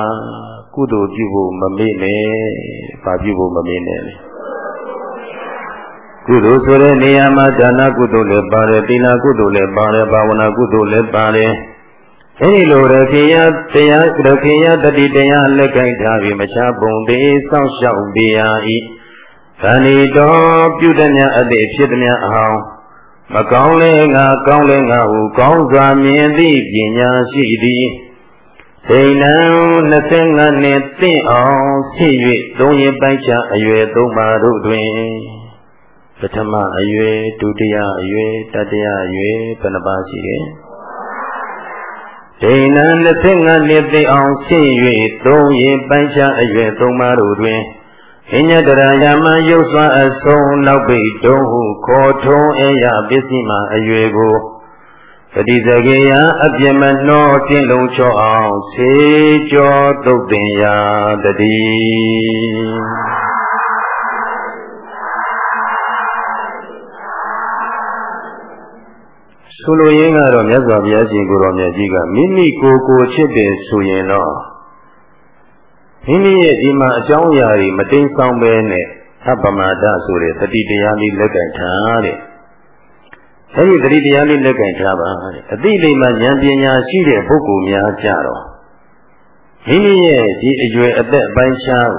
ကုသိုလ်ပြုဖို့မမေ့နဲ့ဘာပြုဖို့မမေ့နဲ့လေကုသိုလ်ဆိုတဲ့နေရာမှာဒါနကုသိုလ်လည်းပါတယ်သီလကုသိုလ်လည်းပါတယ်ဘာဝနာကုသိုလ်လည်းပါတယ်အဲဒီလိုရခေယတရားရခေယတတိတရားလက်ကင်ထားပြီးမချပုံသေးစောင့်ရှောက်ပေးရ၏ သဏီတော်ပြုသည်များအသေးဖြစ်သည်များအောင်မကောင်းလဲငါကောင်းလဲငါဟုကောင်းစွာမြင်သည့်ပညာရှိသည်ဒိဏံ25နှစ်သင့်အောင်ဖြစ်၍သုံးရင်ပိုက်ချအရွယ်သုံးပါတို့တွင်ပထမအရွယ်ဒုတိယအရွယ်တတိယအရွယ်ဘယ်နှပါရှိတယ်ဒိဏံ25နှစ်သင့်အောင်ဖြစ်၍သုံးရင်ပိုက်ချအရွယ်သုံးပါတို့တွင် အညတရာယမယုတ်စွာအဆုံးနောက်ပိတုံးဟုခေါ်ထုံးအယပစ္စည်းမှအရွယ်ကိုပฏิစကေယအပြမနှောတင်းလုံးချောအောင်ဆေကြောတုတ်တင်ရာတည်းဆိုလိုရင်းကတော့မြတ်စွာဘုရားရှင်ကိုတော်မြတ်ကြီးကမိမိကိုယ်ကိုချစ်တယ်ဆိုရင်တော့ မိမိရဲ့ဒီမှာအကြောင်းအရာတွေမတိမ်ဆောင်ပဲနဲ့အပမဒဆိုတဲ့တတိတရားလေးလက်ကင်ထားတဲ့အဲဒီတတိတရားလေးလက်ကင်ထားပါတဲ့အတိလိမ္မာဉာဏ်ပညာရှိတဲ့ပုဂ္ဂိုလ်များကြတော့မိမိရဲ့ဒီအရွယ်အသက်အပိုင်းခြား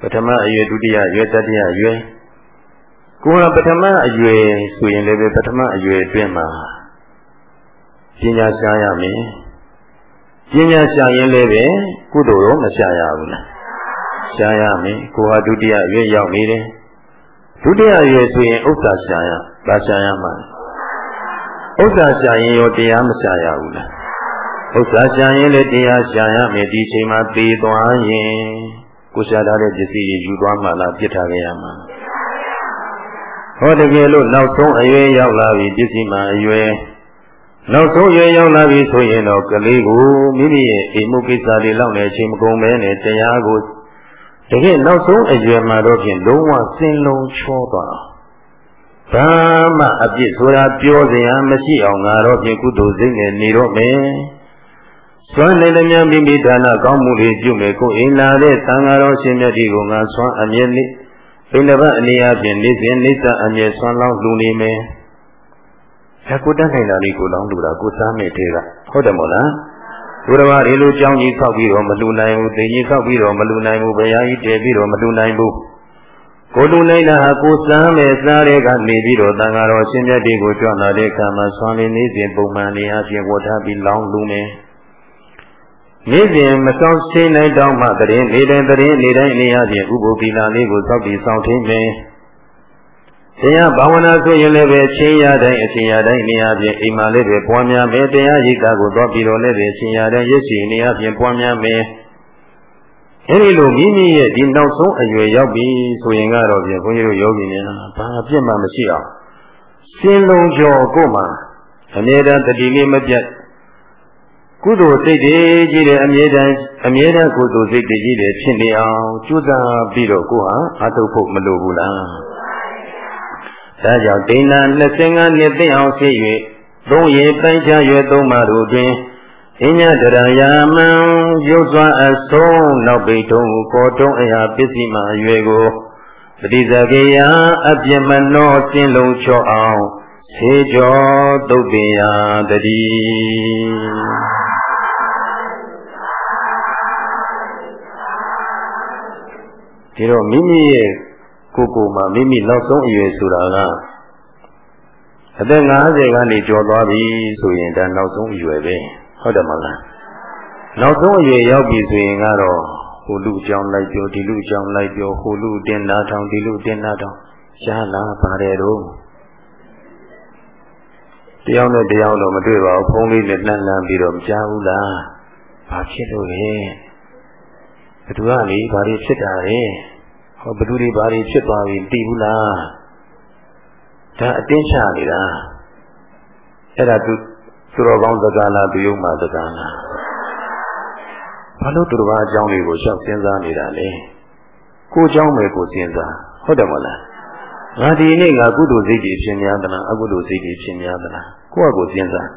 ကိုပထမအရွယ်ဒုတိယအရွယ်တတိယအရွယ်ကိုယ်ကပထမအရွယ်ဆိုရင်လည်းပထမအရွယ်အတွင်းမှာပညာရှားရမယ်ပညာရှားရင်လည်းပဲ ကုသိုလ်ရောမရှားရဘူးလားရှားရမယ်ကိုယ်ဟာဒုတိယအရွယ်ရောက်နေတယ်ဒုတိယအရွယ်ဆိုရင်ဥစ္စာရှားရဘာရှားရမှာဥစ္စာရှားရင်ရောတရားမရှားရဘူးလားဥစ္စာရှားရင်လည်းတရားရှားရမယ်ဒီချိန်မှာသေသွားရင်ကိုရှားထားတဲ့ပစ္စည်းတွေယူသွားမှလားပြစ်ထားခဲ့ရမှာဟောတကယ်လို့နောက်ဆုံးအရွယ်ရောက်လာပြီပစ္စည်းမှအရွယ် နောက်ဆုံးရွယ်ရောက်လာပြီဆိုရင်တော့ကလေးကိုမိမိရဲ့အိမ်မှုကိစ္စတွေလောက်နေချိန်မကုန်မဲနဲ့တရားကိုတကယ်နောက်ဆုံးအရွယ်မှာတော့ဖြင့်လုံးဝစင်လုံးချောသွားဘာမှအပြစ်ဆိုတာပြောစရာမရှိအောင်ငါတော့ဖြင့်ကုသိုလ်စိတ်နဲ့နေတော့မယ်စွမ်းနိုင်သမျှမိမိဒါနကောင်းမှုတွေပြုမယ်ကိုအိမ်လာတဲ့သံဃာတော်ရှင်မြတ်ဒီကိုငါစွမ်းအမြဲနေပိဏဘအနေအချင်းနေစဉ်နေစအမြဲစွမ်းလောင်းလူနေမယ် ဒါကိုတတ်နိုင်တာလေးကိုလောင်းလူတာကိုစားမဲ့တဲ့ကဟုတ်တယ်မို့လားဘုရားဒီလိုကြောင်းကြီးဆောက်ပြီးတော့မလူနိုင်ဘူးသိကြီးဆောက်ပြီးတော့မလူနိုင်ဘူးဘုရားကြီးတည်ပြီးတော့မလူနိုင်ဘူးကိုလူနိုင်တာဟာကိုစားမဲ့စားတဲ့ကနေပြီးတော့တန်ဃာတော်ရှင်မြတ်တွေကိုကြွလာတဲ့အခါမှာဆွမ်းလင်းနေစဉ်ပုံမှန်နေအပြင်ဝတ်ထားပြီးလောင်းလူမယ်နေ့စဉ်မဆောင်ရှင်းနိုင်တော့မှတရင်နေတိုင်းတရင်နေတိုင်းနေရပြင်ဥပုသီလာလေးကိုစောက်ပြီးဆောင်ထင်းမယ် တရားဘာဝနာဆိုရင်လည်းပဲချင်းရတိုင်းအချင်းရတိုင်းနေရာပြင်အိမ်မှာလေးပဲပွားများမယ်တရားရိပ်တာကိုသွားပြီးတော့လည်းပဲချင်းရတိုင်းရစ်စီနေရာပြင်ပွားများမယ်အဲဒီလိုမိမိရဲ့ဒီနောက်ဆုံးအရွယ်ရောက်ပြီဆိုရင်ကတော့ပြင်ဘုန်းကြီးတို့ယောဂီများဘာအပြစ်မှမရှိအောင်စင်လုံးကျော်ကိုမှအမြဲတမ်းတတိလေးမပြတ်ကုသိုလ်စိတ်တွေကြီးတယ်အမြဲတမ်းအမြဲတမ်းကုသိုလ်စိတ်တွေကြီးတယ်ဖြစ်နေအောင်ကြိုးစားပြီးတော့ကိုဟာအထုတ်ဖို့မလိုဘူးလား ဒါကြောင့်ဒိဏ25နှစ်သိအောင်ဖြစ်၍သုံးရပိုင်းခြားရွယ်သုံးပါတို့တွင်အညတရယာမံရုပ်စွာအဆုံးနောက်ပိထုံးကိုတုံးအရာပစ္စည်းမှအရွယ်ကိုပฏิဇကေယအပြစ်မနှောစင်းလုံးချောအောင်ဆေကြောတုတ်ပင်ရာတည်းဒီတော့မိမိရဲ့ ကိုကိုမှမိမိနောက်ဆုံးအရွယ်ဆိုတာကအသက်50ကနေကျော်သွားပြီဆိုရင်ဒါနောက်ဆုံးအရွယ်ပဲဟုတ်တယ်မလားနောက်ဆုံးအရွယ်ရောက်ပြီဆိုရင်ကတော့ဟိုလူအကြောင်းလိုက်ပြောဒီလူအကြောင်းလိုက်ပြောဟိုလူတင်နာထောင်ဒီလူတင်နာထောင်ရှားလာပါတယ်တော့တယောက်နဲ့တယောက်တော့မတွေ့ပါဘူးဖုန်းလေးနဲ့လှမ်းလှမ်းပြီးတော့မကြားဘူးလားဘာဖြစ်လို့လဲဘသူကလေဘာတွေဖြစ်တာလဲ ဟောဘသူတွေဘာတွေဖြစ်သွားပြီသိဘူးလားဒါအတင်းချနေတာအဲ့ဒါသူသူတော်ကောင်းစကားလားသူယုံမှစကားလားဘာလို့သူတော်ဘာအကြောင်းတွေကိုရှောက်စဉ်းစားနေတာလဲကိုအကြောင်းပဲကိုစဉ်းစားဟုတ်တယ်မဟုတ်လားငါဒီနေ့ငါကုသိုလ်စိတ်ကြီးဖြစ်များသလားအကုသိုလ်စိတ်ကြီးဖြစ်များသလားကိုယ့်အကိုစဉ်းစား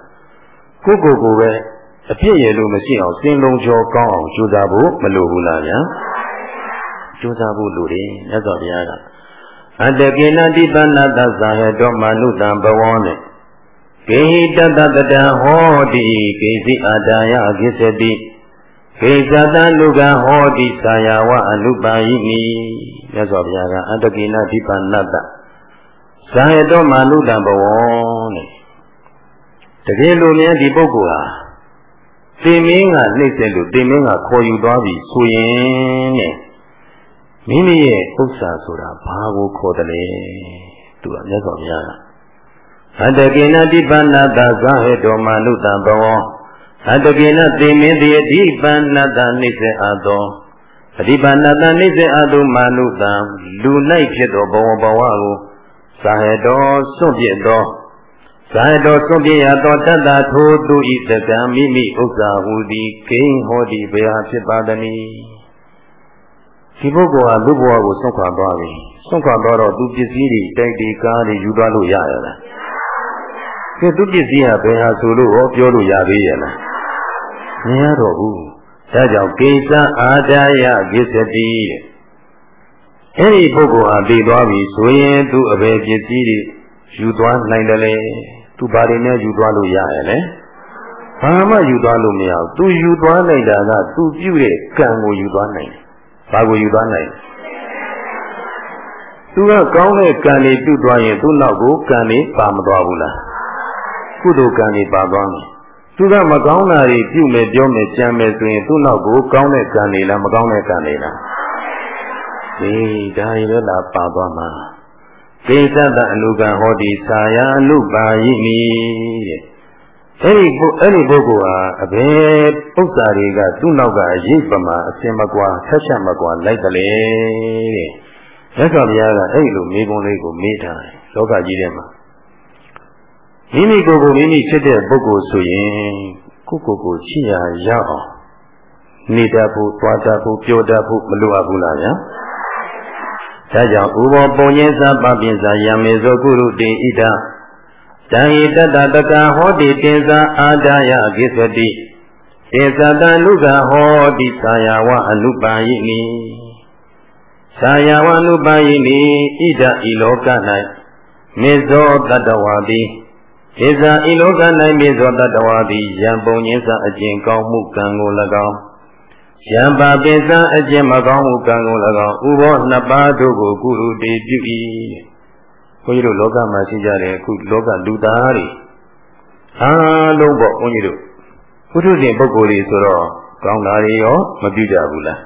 ကိုယ့်ကိုယ်ကိုပဲအပြစ်ရလို့မရှိအောင်စဉ်လုံးကျော်ကောင်းအောင်ကြိုးစားဖို့မလိုဘူးလားဗျာ ကြိုးစားဖို့လိုတယ်မြတ်စွာဘုရားကအတကေနတိပဏတသဟေတောမနုတံဘဝောနဲ့ကေဟိတတတတံဟောတိကေစီအာတာယကိစ္စတိကေဇတလူကဟောတိသာယဝအနုပါယိနိမြတ်စွာဘုရားကအတကေနတိပဏတသဟေတောမနုတံဘဝောနဲ့တကယ်လို့များဒီပုဂ္ဂိုလ်ဟာသင်မင်းကနှိမ့်ဆက်လို့သင်မင်းကခေါ်ယူသွားပြီဆိုရင်တဲ့ မိမိရဲ့ဥစ္စာဆိုတာဘာကိုခေါ်တယ်လဲသူကမြတ်စွာဘုရားကအတကေနတိပဏ္ဏတသဟေတောမနုတံဘဝအတကေနသေမင်းတိအဓိပဏ္ဏတနှိစေအပ်သောအဓိပဏ္ဏတနှိစေအပ်သောမနုတံလူ၌ဖြစ်သောဘဝဘဝကိုသဟေတောစွန့်ပြစ်သောသဟေတောစွန့်ပြစ်ရသောတတ္တထိုသူဤတကံမိမိဥစ္စာဟူသည်ဂိမ်းဟောသည်ဘယ်ဟာဖြစ်ပါသနည်း ဒီပုဂ္ဂိုလ်ဟာလူဘဝကိုဆွန့်ခွာသွားပြီဆွန့်ခွာသွားတော့သူပစ္စည်းတွေတိုက်တွေကားတွေယူသွားလို့ရရလားဒီသူပစ္စည်းဟာဘယ်ဟာဆိုလို့ဟောပြောလို့ရသေးရဲ့လားမရတော့ဘူးဒါကြောင့်ကိစ္စအာဒါယကိစ္စတိတဲ့အဲ့ဒီပုဂ္ဂိုလ်ဟာသိသွားပြီဆိုရင်သူအဘယ်ပစ္စည်းတွေယူသွားနိုင်တယ်လေသူဘာတွေနဲ့ယူသွားလို့ရရဲ့လဲဘာမှယူသွားလို့မရဘူးသူယူသွားနိုင်တာကသူပြုတဲ့ကံကိုယူသွားနိုင်တယ် ဘာကိုယူသွားနိုင်သူကကောင်းတဲ့ကံတွေပြုသွားရင်သူ့နောက်ကိုကံတွေပါမသွားဘူးလားကုသိုလ်ကံတွေပါသွားမယ်သူကမကောင်းတာတွေပြုမယ်ပြောမယ်ကြံမယ်ဆိုရင်သူ့နောက်ကိုကောင်းတဲ့ကံတွေလားမကောင်းတဲ့ကံတွေလားဒီဒါရီလည်းလာပါသွားမှာကိစ္စတအနုကံဟောတိသာယအနုပါယိမိတဲ့ အဲ့ဒီအဲ့ဒီပုဂ္ဂိုလ်ဟာအဘယ်ပု္ပ္ပာတွေကသူ့နောက်ကအရေးပမာအစင်မကွာဆက်ချက်မကွာလိုက်တယ်လေတဲ့မြတ်စွာဘုရားကအဲ့လိုမိကုံးလေးကိုမေးထားတယ်လောကကြီးထဲမှာမိမိကိုယ်ကိုမိမိချစ်တဲ့ပုဂ္ဂိုလ်ဆိုရင်ကိုယ့်ကိုယ်ကိုချစ်ရရအောင်နေတတ်ဖို့၊သွားတတ်ဖို့၊ပြောတတ်ဖို့မလိုအပ်ဘူးလားဗျာ။ဒါကြောင့်ဥဘောပုံညင်းစာပပင်းစာယမေဇောကုရုတေဣဒ တံဟိတတတကဟောတိတင်္စာအာဒါယကိသတိတေသတနုကဟောတိသာယဝအနုပါယိနိသာယဝအနုပါယိနိဣဒဤလောက၌မေဇောတတဝါတိဧဇာဤလောက၌မေဇောတတဝါတိယံပုံညင်းစာအကျင့်ကောင်းမှုကံကို၎င်းယံပါပိသအကျင့်မကောင်းမှုကံကို၎င်းဥဘောနှစ်ပါးတို့ကိုကုရုတေပြု၏ ဘုန်းကြီးတို့လောကမှာရှိကြတဲ့အခုလောကလူသားတွေအားလုံးပေါ့ဘုန်းကြီးတို့ပုထုဇဉ်ပုဂ္ဂိုလ်တွေဆိုတော့ကောင်းတာတွေရောမပြုကြဘူးလား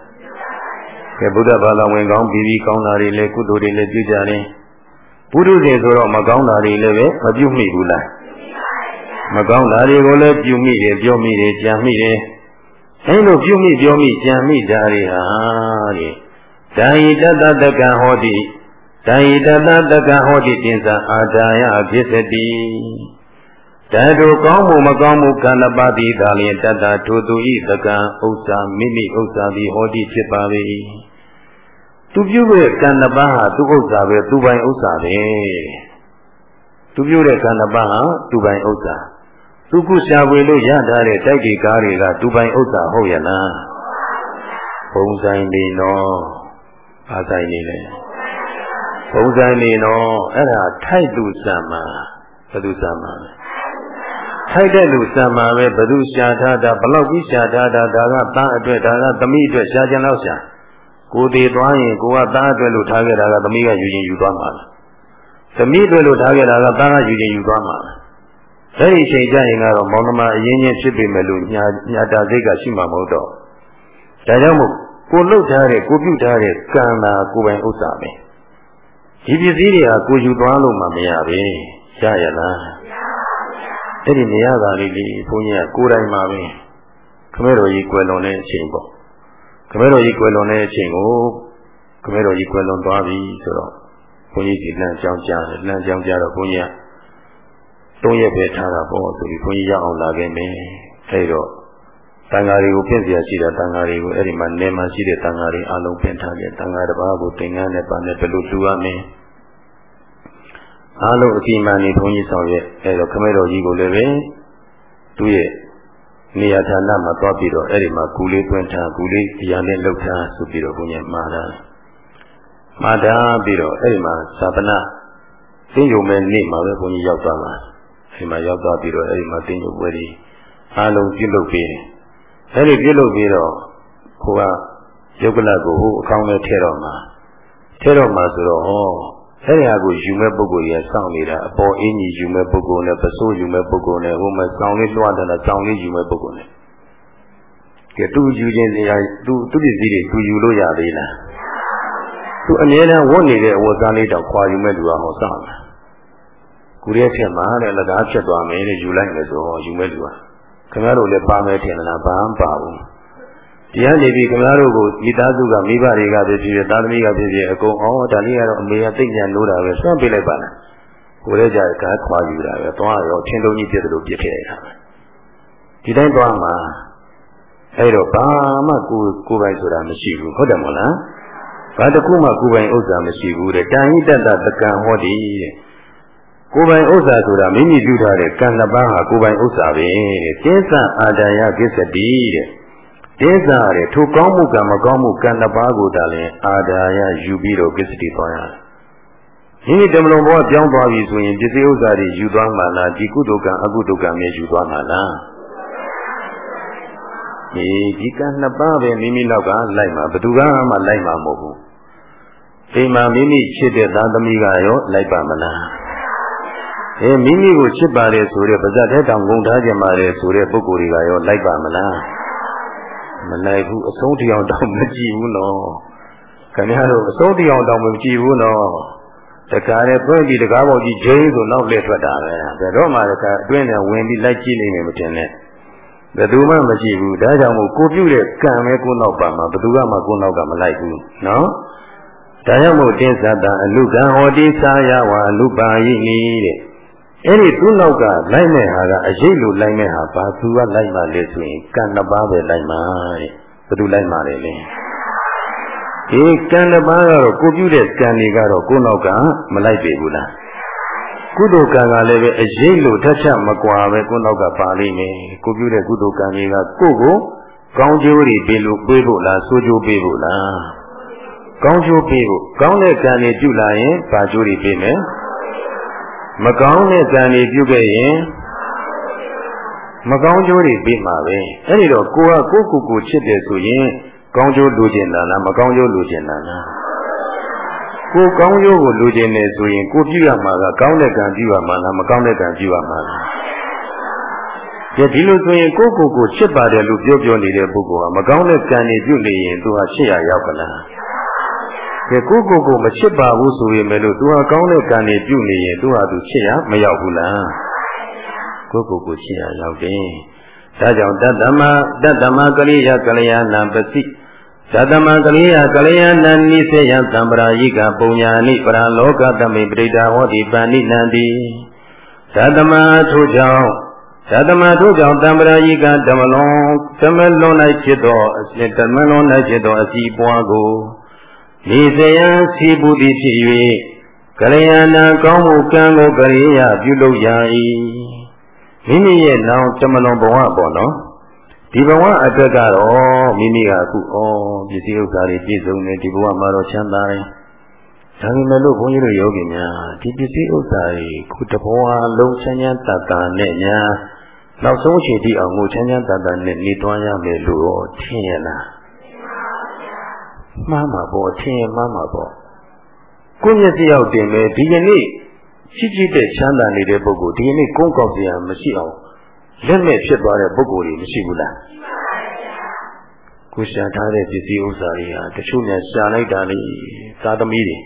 ကဲဗုဒ္ဓဘာသာဝင်ကောင်းပြီးပြီးကောင်းတာတွေလည်းကုသိုလ်တွေလည်းပြုကြတယ်ပုထုဇဉ်ဆိုတော့မကောင်းတာတွေလည်းပဲမပြုမိဘူးလားမကောင်းတာတွေကိုလည်းပြုမိတယ်ပြောမိတယ်ကြံမိတယ်အဲလိုပြုမိပြောမိကြံမိတာတွေဟာတဲ့ဓာယိတတတကဟောတိ ဓာယိတတတကဟောတိတင်္စာအာဒါယဖြစ်စတိတတုကောင်းမှုမကောင်းမှုကံတပါတိသာလျင်တတထိုသူဤသကံဥစ္စာမိမိဥစ္စာသည်ဟောတိဖြစ်ပါ၏သူပြုတဲ့ကံတပါဟာသူဥစ္စာပဲသူပိုင်ဥစ္စာပဲသူပြုတဲ့ကံတပါဟာသူပိုင်ဥစ္စာသူကုရှာဝေလို့ရထားတဲ့တိုက်ဒီကားတွေကသူပိုင်ဥစ္စာဟုတ်ရဲ့လားပုံဆိုင်နေနော်အားဆိုင်နေလေ ပုံဆိုင်နေနော်အဲ့ဒါထိုက်သူစံမှာဘယ်သူစံမှာလဲထိုက်တဲ့လူစံမှာပဲဘသူရှာထားတာဘလောက်ကြီးရှာထားတာဒါကသားအတွက်ဒါကသမီးအတွက်ရှာကြံတော့ရှာကိုတည်သွားရင်ကိုကသားအတွက်လို့ထားခဲ့တာကသမီးကယူရင်ယူသွားမှာသမီးအတွက်လို့ထားခဲ့တာကသားကယူရင်ယူသွားမှာအဲ့ဒီချိန်ကျရင်ကတော့မောင်နှမအရင်ချင်းဖြစ်ပေမဲ့လို့ညာညာတာစိတ်ကရှိမှာမဟုတ်တော့ဒါကြောင့်မို့ကိုလှုပ်ထားတဲ့ကိုပြုတ်ထားတဲ့ကံတာကိုပိုင်ဥစ္စာပဲ ဒီပစ္စည်းတွေဟာကိုယူသွားလို့မှမရပဲရရလားအဲ့ဒီနေရတာလေးလေးဘုန်းကြီးကကိုယ်တိုင်မှာပဲခမဲတော်ကြီးကွယ်လွန်တဲ့အချိန်ပေါ့ခမဲတော်ကြီးကွယ်လွန်တဲ့အချိန်ကိုခမဲတော်ကြီးကွယ်လွန်သွားပြီဆိုတော့ဘုန်းကြီးဒီလမ်းကြောင်းကြားတယ်လမ်းကြောင်းကြားတော့ဘုန်းကြီးကသုံးရက်ပဲထားတာပေါ့ဆိုပြီးဘုန်းကြီးရအောင်လာခဲ့မယ်အဲ့တော့ တန်ဃာတွေကိုပြင်เสียရှိတဲ့တန်ဃာတွေကိုအဲ့ဒီမှာနေမှာရှိတဲ့တန်ဃာတွေအလုံးပြင်ထားတယ်တန်ဃာတစ်ပါးကိုသင်္ကန်းနဲ့ပါနဲ့ဘယ်လိုလူရမလဲအားလုံးအစီအမံနေဘုန်းကြီးဆောင်ရဲ့အဲ့တော့ခမဲတော်ကြီးကိုလည်းပဲသူ့ရဲ့နေရာဌာနမှာသွားပြီးတော့အဲ့ဒီမှာကူလေးတွင်းထားကူလေးတရားနဲ့လှုပ်ထားဆိုပြီးတော့ဘုန်းကြီးမှားတာမှားတာပြီးတော့အဲ့ဒီမှာသာပနာသိယုံမဲ့နေ့မှာပဲဘုန်းကြီးရောက်သွားမှာဒီမှာရောက်သွားပြီးတော့အဲ့ဒီမှာသိယုံပွဲကြီးအားလုံးပြုလုပ်ပြီးတယ် အဲ့ဒီပြုလုပ်ပြီးတော့ကိုကယုတ်ကလကိုဟိုအကောင်းနဲ့ထဲတော့မှာထဲတော့မှာဆိုတော့ဟောအဲ့ဒီဟာကိုယူမဲ့ပုဂ္ဂိုလ်ကြီးစောင့်နေတာအပေါ်အင်းကြီးယူမဲ့ပုဂ္ဂိုလ်နဲ့ပစိုးယူမဲ့ပုဂ္ဂိုလ်နဲ့ဟိုမှာစောင့်လေးလွှတ်တယ်လားစောင့်လေးယူမဲ့ပုဂ္ဂိုလ်နဲ့ကဲသူယူခြင်းတရားသူသူပစ္စည်းတွေသူယူလို့ရသေးလားသူအမြဲတမ်းဝတ်နေတဲ့အဝတ်စားလေးတောင်ခွာယူမဲ့လူကဟောစောင့်တာကိုရဲထက်မှာတဲ့လကားဖြစ်သွားမယ်တဲ့ယူလိုက်မယ်ဆိုဟောယူမဲ့လူက ခင်ဗျားတို့လည်းပါမယ်ထင်လားဘာမှမပါဘူးတရားနေပြီခင်ဗျားတို့ကိုမိသားစုကမိဘတွေကဖြစ်ဖြစ်သားသမီးကဖြစ်ဖြစ်အကုန်အော်ဒါလေးကတော့အမေကသိညာလို့တာပဲဆွန့်ပေးလိုက်ပါလားကိုရဲကြကားခွာယူတာပဲသွားရောချင်းတုံးကြီးပြစ်တယ်လို့ပြစ်ထည့်လိုက်တာပဲဒီတိုင်းသွားမှာအဲ့တော့ဘာမှကိုကိုပိုင်ဆိုတာမရှိဘူးဟုတ်တယ်မို့လားဘာတစ်ခုမှကိုပိုင်ဥစ္စာမရှိဘူးတဲ့တန်ဟိတတတကံဟောဒီတဲ့ ကိုပိုင်ဥစ္စာဆိုတာမိမိပြုထားတဲ့ကံနှစ်ပါးဟာကိုပိုင်ဥစ္စာပဲတဲ့သစ္စာအာဒာယကိစ္စတိတဲ့ဒေသရထိုကောင်းမှုကံမကောင်းမှုကံတစ်ပါးကိုသာလျှင်အာဒါယယူပြီးတော့ကိစ္စတိသွားရတယ်။ဒီနေ့တမလွန်ဘောပြောင်းသွားပြီဆိုရင်ပစ္စည်းဥစ္စာတွေယူသွားမှလားဒီကုသိုလ်ကံအကုသိုလ်ကံမျိုးယူသွားမှလား။ဒီဒီကံနှစ်ပါးပဲမိမိနောက်ကလိုက်မှာဘယ်သူကမှလိုက်မှာမဟုတ်ဘူး။အိမ်မှာမိမိချစ်တဲ့သားသမီးကရောလိုက်ပါမလား အဲမိမိကိုချစ်ပါတယ်ဆိုတဲ့ပါဇက်တဲ့တောင်ငုံထားကြပါလေဆိုတဲ့ပုဂ္ဂိုလ်တွေကရောလိုက်ပါမလားမလိုက်ဘူးအဆုံးတရားတောင်မကြည့်ဘူးနော်ခင်ဗျားတို့အဆုံးတရားတောင်မကြည့်ဘူးနော်တခါနဲ့ဖွင့်ပြီးတကားပေါ်ကြီးဂျိန်းဆိုနောက်လက်ထွက်တာပဲဘယ်တော့မှတခါအတွင်းနဲ့ဝင်ပြီးလိုက်ကြည့်နေမယ်မတင်နဲ့ဘယ်သူမှမရှိဘူးဒါကြောင့်မို့ကိုပြုတ်တဲ့ကံပဲကိုနောက်ပါမှာဘယ်သူမှကိုနောက်ကမလိုက်ဘူးနော်ဒါကြောင့်မို့တင်းသတ္တအလုကံဟောတိသာယဝါအလုပါယိနိတဲ့ အဲ့ဒီသူ့နောက်ကလိုက်မဲ့ဟာကအရေးလိုလိုက်မဲ့ဟာဘာသူကလိုက်မှလဲဆိုရင်ကံနှစ်ပါးပဲလိုက်မှတဲ့ဘယ်သူလိုက်မှလဲလဲဒီကံတစ်ပါးကတော့ကိုပြုတဲ့ကံတွေကတော့ကိုနောက်ကမလိုက်ပေဘူးလားကုသိုလ်ကံကလည်းပဲအရေးလို့တစ်ချက်မကွာပဲကိုနောက်ကပါလိမ့်မယ်ကိုပြုတဲ့ကုသိုလ်ကံတွေကကိုယ့်ကိုကောင်းကျိုးတွေပေးလို့ပေးဖို့လားဆိုးကျိုးပေးဖို့လားကောင်းကျိုးပေးဖို့ကောင်းတဲ့ကံတွေပြုလာရင်ဘာကျိုးတွေပေးမယ် မကောင်းတဲ့ကံတွေပြုခဲ့ရင်မကောင်းကျိုးတွေပေးမှာပဲအဲ့ဒီတော့ကိုကကိုကိုကိုချစ်တယ်ဆိုရင်ကောင်းကျိုးလိုချင်တာလားမကောင်းကျိုးလိုချင်တာလားကိုကောင်းကျိုးကိုလိုချင်တယ်ဆိုရင်ကိုပြုရမှာကကောင်းတဲ့ကံပြုရမှာလားမကောင်းတဲ့ကံပြုရမှာလားဒီဒီလိုဆိုရင်ကိုကိုကိုချစ်ပါတယ်လို့ပြောပြောနေတဲ့ပုဂ္ဂိုလ်ကမကောင်းတဲ့ကံတွေပြုနေရင်သူဟာချစ်ရရောက်ကလား ကဲကိုကိုကိုမချစ်ပါဘူးဆိုရင်လည်းသူဟာကောင်းတဲ့ကံတွေပြုနေရင်သူဟာသူချစ်ရမရောက်ဘူးလားကိုကိုကိုချစ်ရရောက်တယ်ဒါကြောင့်တတ္တမတတ္တမကရိယကလျာဏပစိသတ္တမကရိယကလျာဏနိစေယသံပရာယိကပုံညာနိပရာလောကတမိပရိဒါဟောတိပဏိနန္တိသတ္တမထို့ကြောင့်သတ္တမထို့ကြောင့်တံပရာယိကဓမ္မလွန်ဓမ္မလွန်၌ဖြစ်သောအစစ်ဓမ္မလွန်၌ဖြစ်သောအစီပွားကို နိစေယစီပုတိဖြစ်၍ကလျာဏကောင်းမှုကံကိုကရိယာပြုလုပ်ရ၏မိမိရဲ့နောင်တမလွန်ဘဝပေါ့နော်ဒီဘဝအတွက်ကတော့မိမိကအခုဩပစ္စည်းဥစ္စာတွေပြည့်စုံနေဒီဘဝမှာတော့ချမ်းသာတယ်ဒါပေမဲ့လို့ဘုန်းကြီးတို့ယောဂီများဒီပစ္စည်းဥစ္စာတွေခုတဘဝလုံးချမ်းချမ်းသာသာနဲ့ညာနောက်ဆုံးအချိန်ထိအောင်ကိုချမ်းချမ်းသာသာနဲ့နေသွားရမယ်လို့တော့ထင်ရလား မှားမှာပေါ့ထင်ရမှားမှာပေါ့ကိုယ့်မျက်စိရောက်တင်မယ်ဒီကနေ့ရှိရှိတဲ့ချမ်းသာနေတဲ့ပုဂ္ဂိုလ်ဒီနေ့ကုန်းကောက်စရာမရှိအောင်လက်မဲ့ဖြစ်သွားတဲ့ပုဂ္ဂိုလ်တွေမရှိဘူးလားကိုရှာထားတဲ့ပစ္စည်းဥစ္စာတွေဟာတချို့များရှာလိုက်တာလေသာသမီတွေ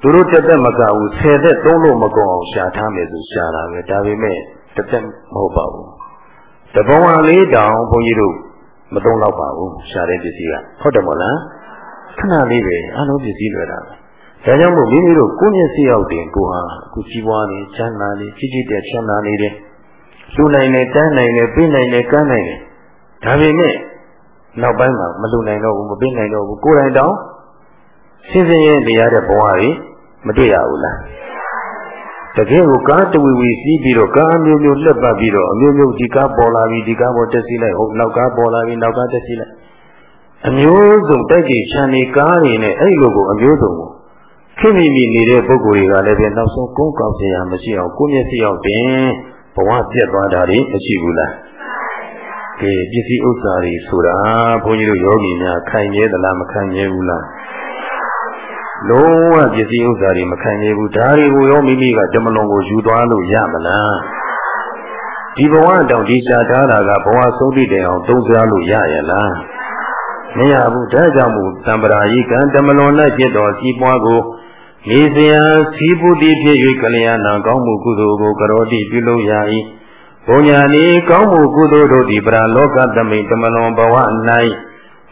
သူတို့တက်တက်မကဘူးဆယ်သက်သုံးလို့မကုန်အောင်ရှာထားမယ်ဆိုရှာတာပဲဒါပေမဲ့တက်တက်မဟုတ်ပါဘူးတဘဝလေးတောင်ဘုန်းကြီးတို့ မသုံးတော့ပါဘူးရှာတဲ့ပစ္စည်းကဟုတ်တယ်မို့လားခဏလေးပဲအလုံးပစ္စည်းလွယ်တာပဲဒါကြောင့်မို့မိမိတို့ကိုယ့်မျက်စိရောက်တင်ကိုဟာအခုကြီးပွားနေချမ်းသာနေကြီးကြီးတဲ့ချမ်းသာနေတယ်လူနိုင်တယ်တန်းနိုင်တယ်ပြနိုင်တယ်ကမ်းနိုင်တယ်ဒါပေမဲ့နောက်ပိုင်းမှာမလူနိုင်တော့ဘူးမပြနိုင်တော့ဘူးကိုယ်တိုင်တောင်ရှင်းရှင်းရင်းတရားတဲ့ဘဝကြီးမတွေ့ရဘူးလား တကယ်ကိုကားတဝီဝီစီးပြီးတော့ကားအမျိုးမျိုးလက်ပတ်ပြီးတော့အမျိုးမျိုးဒီကားပေါ်လာပြီးဒီကားပေါ်တက်စီလိုက်ဟုတ်နောက်ကားပေါ်လာပြီးနောက်ကားတက်စီလိုက်အမျိုးစုံတိုက်ကြချန်နေကားနေနဲ့အဲ့လိုကိုအမျိုးစုံကိုခင်မိမိနေတဲ့ပုဂ္ဂိုလ်တွေကလည်းပဲနောက်ဆုံးကုန်းကောက်စရာမရှိအောင်ကိုမျက်စိရောက်တင်ဘဝပြတ်သွားတာတွေမရှိဘူးလားကဲပစ္စည်းဥစ္စာတွေဆိုတာဘုန်းကြီးတို့ယောဂီများခိုင်ရဲသလားမခိုင်ရဲဘူးလား လုံးဝပစ္စည်းဥစ္စာတွေမခိုင်ရဲဘူးဒါတွေကိုရောမိမိကဓမ္မလွန်ကိုယူသွားလို့ရမလားဒီဘဝတောင်ဒီရှားထားတာကဘဝဆုံးသည့်တိုင်အောင်သုံးစားလို့ရရလားမရဘူးဒါကြောင့်မို့တံပရာယိကံဓမ္မလွန်၌ဖြစ်တော်စီးပွားကိုနေစရာစီပုတိဖြစ်၍ကလျာဏကောင်းမှုကုသိုလ်ကိုကရောတိပြုလုပ်ရ၏ဘုံညာနေကောင်းမှုကုသိုလ်တို့သည်ပရာလောကသမိတမလွန်ဘဝ၌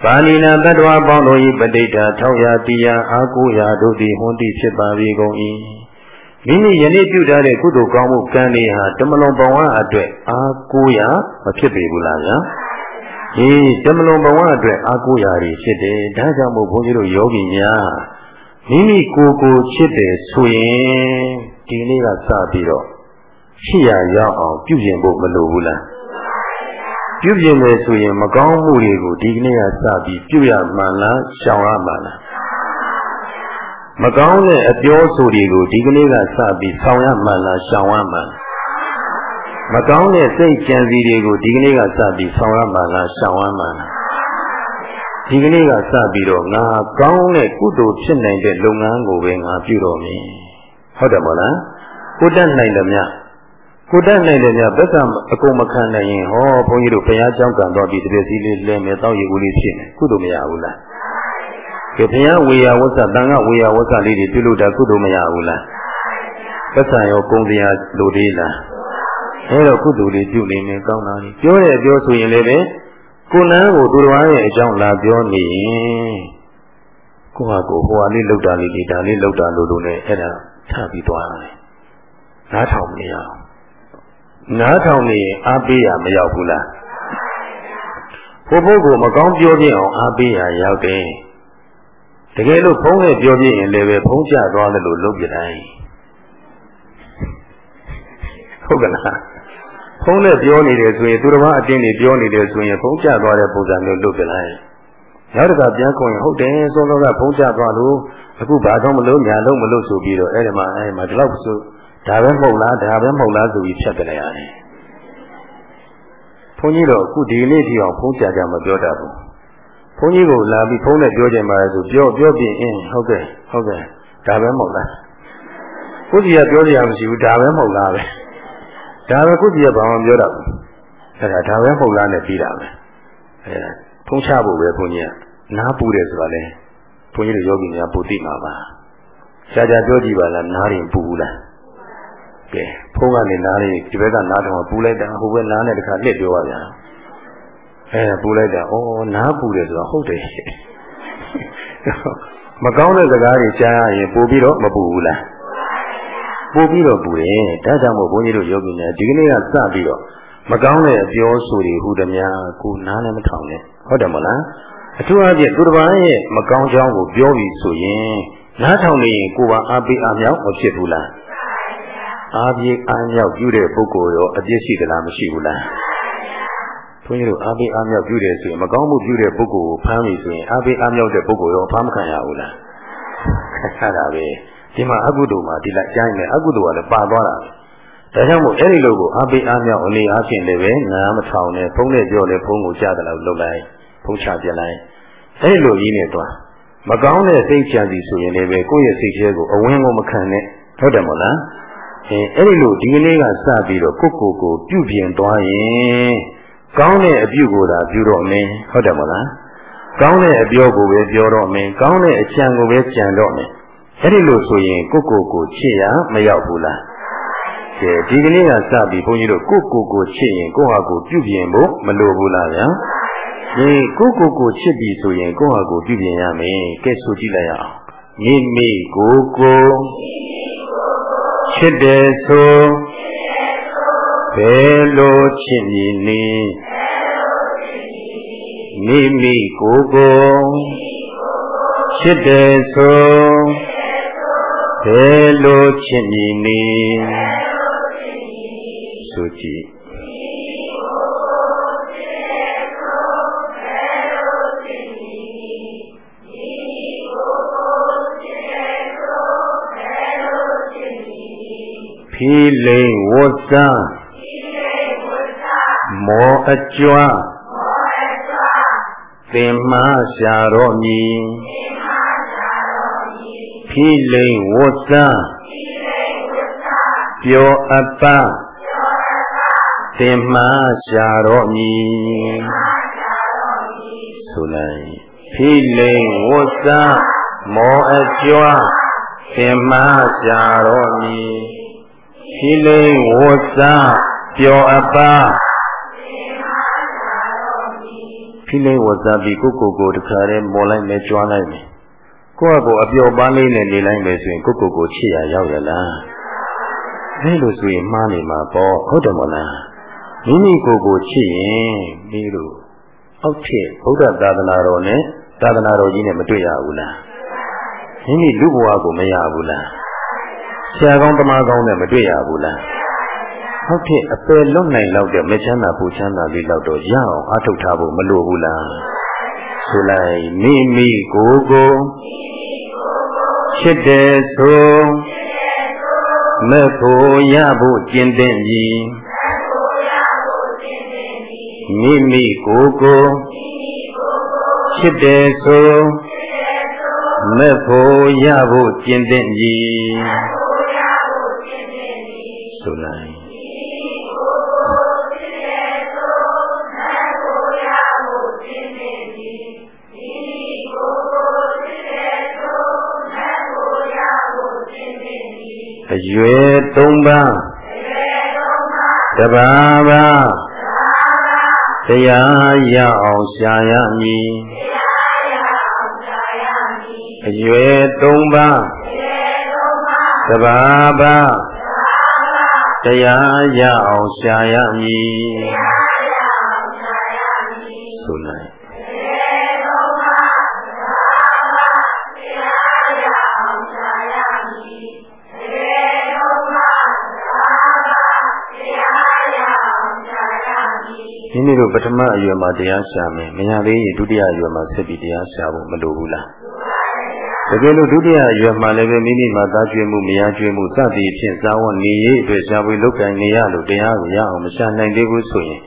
ပါဏိနာတ attva ပေါင်းတို့၏ပဋိဋ္ဌာထောက်ရတိယအာကိုရာတို့သည်ဟွန်တိဖြစ်ပါ၏ကုန်၏မိမိယနေ့ပြုထားတဲ့ကုသိုလ်ကောင်းမှုကံတွေဟာတမလွန်ဘဝအတွက်အာကိုရာမဖြစ်ပေဘူးလားဗျာဟေးတမလွန်ဘဝအတွက်အာကိုရာတွေဖြစ်တယ်ဒါကြောင့်မို့ဘုန်းကြီးတို့ယောဂီများမိမိကိုယ်ကိုချစ်တယ်ဆိုရင်ဒီနေ့ကစပြီးတော့ဖြစ်ရရောက်အောင်ပြုပြင်ဖို့မလိုဘူးလား ပြုပြင်မယ်ဆိုရင် မကောင်းမှုတွေကိုဒီကနေ့ကစပြီးပြုရမှန်လားရှောင်ရမှန်လားမကောင်းတဲ့အပြောဆိုတွေကိုဒီကနေ့ကစပြီးဆောင်ရမှန်လားရှောင်ရမှန်မကောင်းတဲ့စိတ်ကြံစီတွေကိုဒီကနေ့ကစပြီးဆောင်ရမှန်လားရှောင်ရမှန်လားဒီကနေ့ကစပြီးတော့ငါကောင်းတဲ့ကုသိုလ်ဖြစ်နိုင်တဲ့လုပ်ငန်းကိုပဲငါပြုတော်မည်ဟုတ်တယ်မဟုတ်လားကိုတတ်နိုင်တယ်မြ ကိုတတ်နိုင်တယ်မြဘက်ကအကုန်မခံနိုင်ရင်ဟောဘုန်းကြီးတို့ဘုရားကျောင်းကံတော်ပြီးတပည့်စည်းလေးလဲမယ်တောက်ရည်ဦးလေးဖြစ်နေကုသိုလ်မရဘူးလားကဲဘုရားဝေယဝဆတန်ခဝေယဝဆလေးတွေပြုလို့တာကုသိုလ်မရဘူးလားသက်ဆံရောကုံတရားလိုသေးလားအဲတော့ကုသိုလ်လေးပြုနေမယ်ကောင်းတာလေးပြောရပြောဆိုရင်လည်းပဲကိုယ်နန်းကိုသူတော်ရဲ့အကြောင်းလာပြောနေရင်ကိုဟာကိုဟိုဟာလေးလောက်တာလေးဒီဒါလေးလောက်တာလို့လို့နဲ့အဲ့ဒါထပြီးသွားတယ်နားထောင်မရအောင် နားထောင်နေရင်အားပေးရမရောက်ဘူးလားဘုပုဂ္ဂိုလ်မကောင်းပြောပြအောင်အားပေးရရောက်တယ်တကယ်လို့ဖုံးနဲ့ပြောပြရင်လည်းပဲဖုံးကျသွားတယ်လို့လုပ်ပြတိုင်းဟုတ်ကလားဖုံးနဲ့ပြောနေတယ်ဆိုရင်သူတော်ဘာအတင်းနေပြောနေတယ်ဆိုရင်ဖုံးကျသွားတဲ့ပုံစံမျိုးလုပ်ပြလိုက်နောက်တစ်ခါပြန်ခွင်ဟုတ်တယ်ဆိုတော့ကဖုံးကျသွားလို့အခုဘာတော့မလို့ညာလို့မလို့ဆိုပြီးတော့အဲ့ဒီမှာအဲ့ဒီမှာဒီလောက်ဆို ဒါပဲမဟုတ်လားဒါပဲမဟုတ်လားဆိုပြီးဖြတ်ပြလိုက်ရတယ်ဘုန်းကြီးတော့အခုဒီနေ့ဒီအောင်ဖုံးကြကြမပြောတတ်ဘူးဘုန်းကြီးကိုလာပြီးဖုံးနဲ့ပြောကြမှာဆိုပြောပြောပြင်းအင်းဟုတ်ကဲ့ဟုတ်ကဲ့ဒါပဲမဟုတ်လားကိုကြီးကပြောကြရမရှိဘူးဒါပဲမဟုတ်လားပဲဒါပဲကိုကြီးကဘာမှပြောတာဘူးအဲဒါဒါပဲမဟုတ်လားနဲ့ပြီးတာပဲအဲဖုံးချဖို့ပဲဘုန်းကြီးကနားပူတယ်ဆိုတာလေဘုန်းကြီးတို့ယောဂီများပူသိမှာပါရှားရှားပြောကြည့်ပါလားနားရင်ပူဘူးလား ကဲဖုံးကနေနားလေးဒီဘက်ကနားတော့ပူလိုက်တာဟိုဘက်နားနဲ့တခါလှစ်ပြောပါဗျာအဲပူလိုက်တာဩနားပူတယ်ဆိုတော့ဟုတ်တယ်မကောင်းတဲ့စကားတွေကြားရရင်ပို့ပြီးတော့မပူဘူးလားပို့ပြီးတော့ပူတယ်ဒါကြောင့်မို့ဘုန်းကြီးတို့ယောဂီများဒီကနေ့ကစပြီးတော့မကောင်းတဲ့အပြောဆိုတွေဟူသည်များကိုနားလည်းမထောင်နဲ့ဟုတ်တယ်မလားအထူးအဖြင့်သူတစ်ပါးရဲ့မကောင်းကြောင်းကိုပြောပြီးဆိုရင်နားထောင်နေရင်ကိုယ်ပါအားပေးအားမြောက်မဖြစ်ဘူးလား အားပြေးအားမြောက်ပြုတဲ့ပုဂ္ဂိုလ်ရောအပြစ်ရှိသလားမရှိဘူးလားဘုန်းကြီးတို့အားပေးအားမြောက်ပြုတယ်ဆိုရင်မကောင်းမှုပြုတဲ့ပုဂ္ဂိုလ်ကိုဖမ်းပြီဆိုရင်အားပေးအားမြောက်တဲ့ပုဂ္ဂိုလ်ရောဖမ်းမခံရဘူးလားခက်တာပဲဒီမှာအကုသိုလ်မှာဒီလိုက်ကျိုင်းတယ်အကုသိုလ်ကလည်းပါသွားတာဒါကြောင့်မို့အဲ့ဒီလိုကိုအားပေးအားမြောက်အနေအားဖြင့်လည်းပဲနားမထောင်နဲ့ဖုံးနဲ့ပြောလဲဖုံးကိုကြားတယ်လို့လုပ်လိုက်ဖုံးချပြလိုက်အဲ့လိုကြီးနေသွားမကောင်းတဲ့စိတ်ချစီဆိုရင်လည်းပဲကိုယ့်ရဲ့စိတ်ထဲကိုအဝင်းကိုမခံနဲ့ဟုတ်တယ်မို့လား အဲအဲ့ဒီလိုဒီကနေ့ကစပြီးတော့ကိုကိုကိုပြုပြင်သွားရင်ကောင်းတဲ့အပြုကိုသာပြုတော့မင်းဟုတ်တယ်မို့လားကောင်းတဲ့အပြောကိုပဲပြောတော့မင်းကောင်းတဲ့အကြံကိုပဲကြံတော့မင်းအဲ့ဒီလိုဆိုရင်ကိုကိုကိုချစ်ရမရောက်ဘူးလားကဲဒီကနေ့ကစပြီးဘုန်းကြီးတို့ကိုကိုကိုချစ်ရင်ကိုဟာကိုပြုပြင်ဖို့မလိုဘူးလားဗျာဒီကိုကိုကိုချစ်ပြီဆိုရင်ကိုဟာကိုပြုပြင်ရမယ်ကဲဆိုကြည့်လိုက်အောင်မိမိကိုကို ချစ်တယ်ဆိုဘယ်လိုချစ်မည်နည်းမိမိကိုယ်ကိုချစ်တယ်ဆိုဘယ်လိုချစ်မည်နည်းဆိုကြည့် ဖီလိန်ဝတ်စားမောအကြွားသင်မရှာတော်မူဖီလိန်ဝတ်စားပြောအပ်ပါသင်မရှာတော်မူဆိုလိုက်ဖီလိန်ဝတ်စားမောအကြွားသင်မရှာတော်မူ ရှိလိန်ဝတ်စားပျော်အပ်ပါဖိလိန်ဝတ်စားပြီးကိုကိုကိုတခါတည်းမော်လိုက်မယ်ကြွားလိုက်မယ်ကိုယ့်အကိုအပျော်ပန်းလေးနဲ့နေလိုက်မယ်ဆိုရင်ကိုကိုကိုချစ်ရရောက်ရလားအဲလိုဆိုရင်မှားနေမှာပေါ့ဟုတ်တယ်မလားမိမိကိုကိုချစ်ရင်မိတို့အောက်ထစ်ဗုဒ္ဓသာသနာတော်နဲ့သာသနာတော်ကြီးနဲ့မတွေ့ရဘူးလားမိမိလူဘဝကိုမရဘူးလား ဆရာကောင်းတမကောင်းနဲ့မတွေ့ရဘူးလားဟုတ်ကဲ့အပယ်လွတ်နိုင်လောက်တဲ့မချမ်းသာပူချမ်းသာလေးလောက်တော့ရအောင်အထုတ်ထားဖို့မလိုဘူးလားဆိုလိုက်မိမိကိုယ်ကိုချစ်တယ်ဆိုမဖို့ရဖို့ကျင့်တဲ့ပြီမိမိကိုယ်ကိုချချစ်တယ်ဆိုမဲ့ဖို့ရဖို့ကျင့်တဲ့ကြီး ဆိုလိုက်အရွယ်၃ပါးတဘာဘာတရားရအောင်ရှာရမည်အရွယ်၃ပါးတဘာဘာ တရားရအောင်ရှာရမည်ဆိုလိုက်မိမိတို့ပထမအရွယ်မှာတရားရှာမယ်မရသေးရင်ဒုတိယအရွယ်မှာဆက်ပြီးတရားရှာဖို့မလိုဘူးလား တကယ်လို့ဒုတိယအရွယ်မှာလည်းပဲမိမိမှာသားကျွေးမှုမရကျွေးမှုစသည်ဖြင့်ဇာဝနေရေးအတွက်ရှားပွေလုတ်ကင်နေရလို့တရားကိုရအောင်မရှာနိုင်သေးဘူးဆိုရင်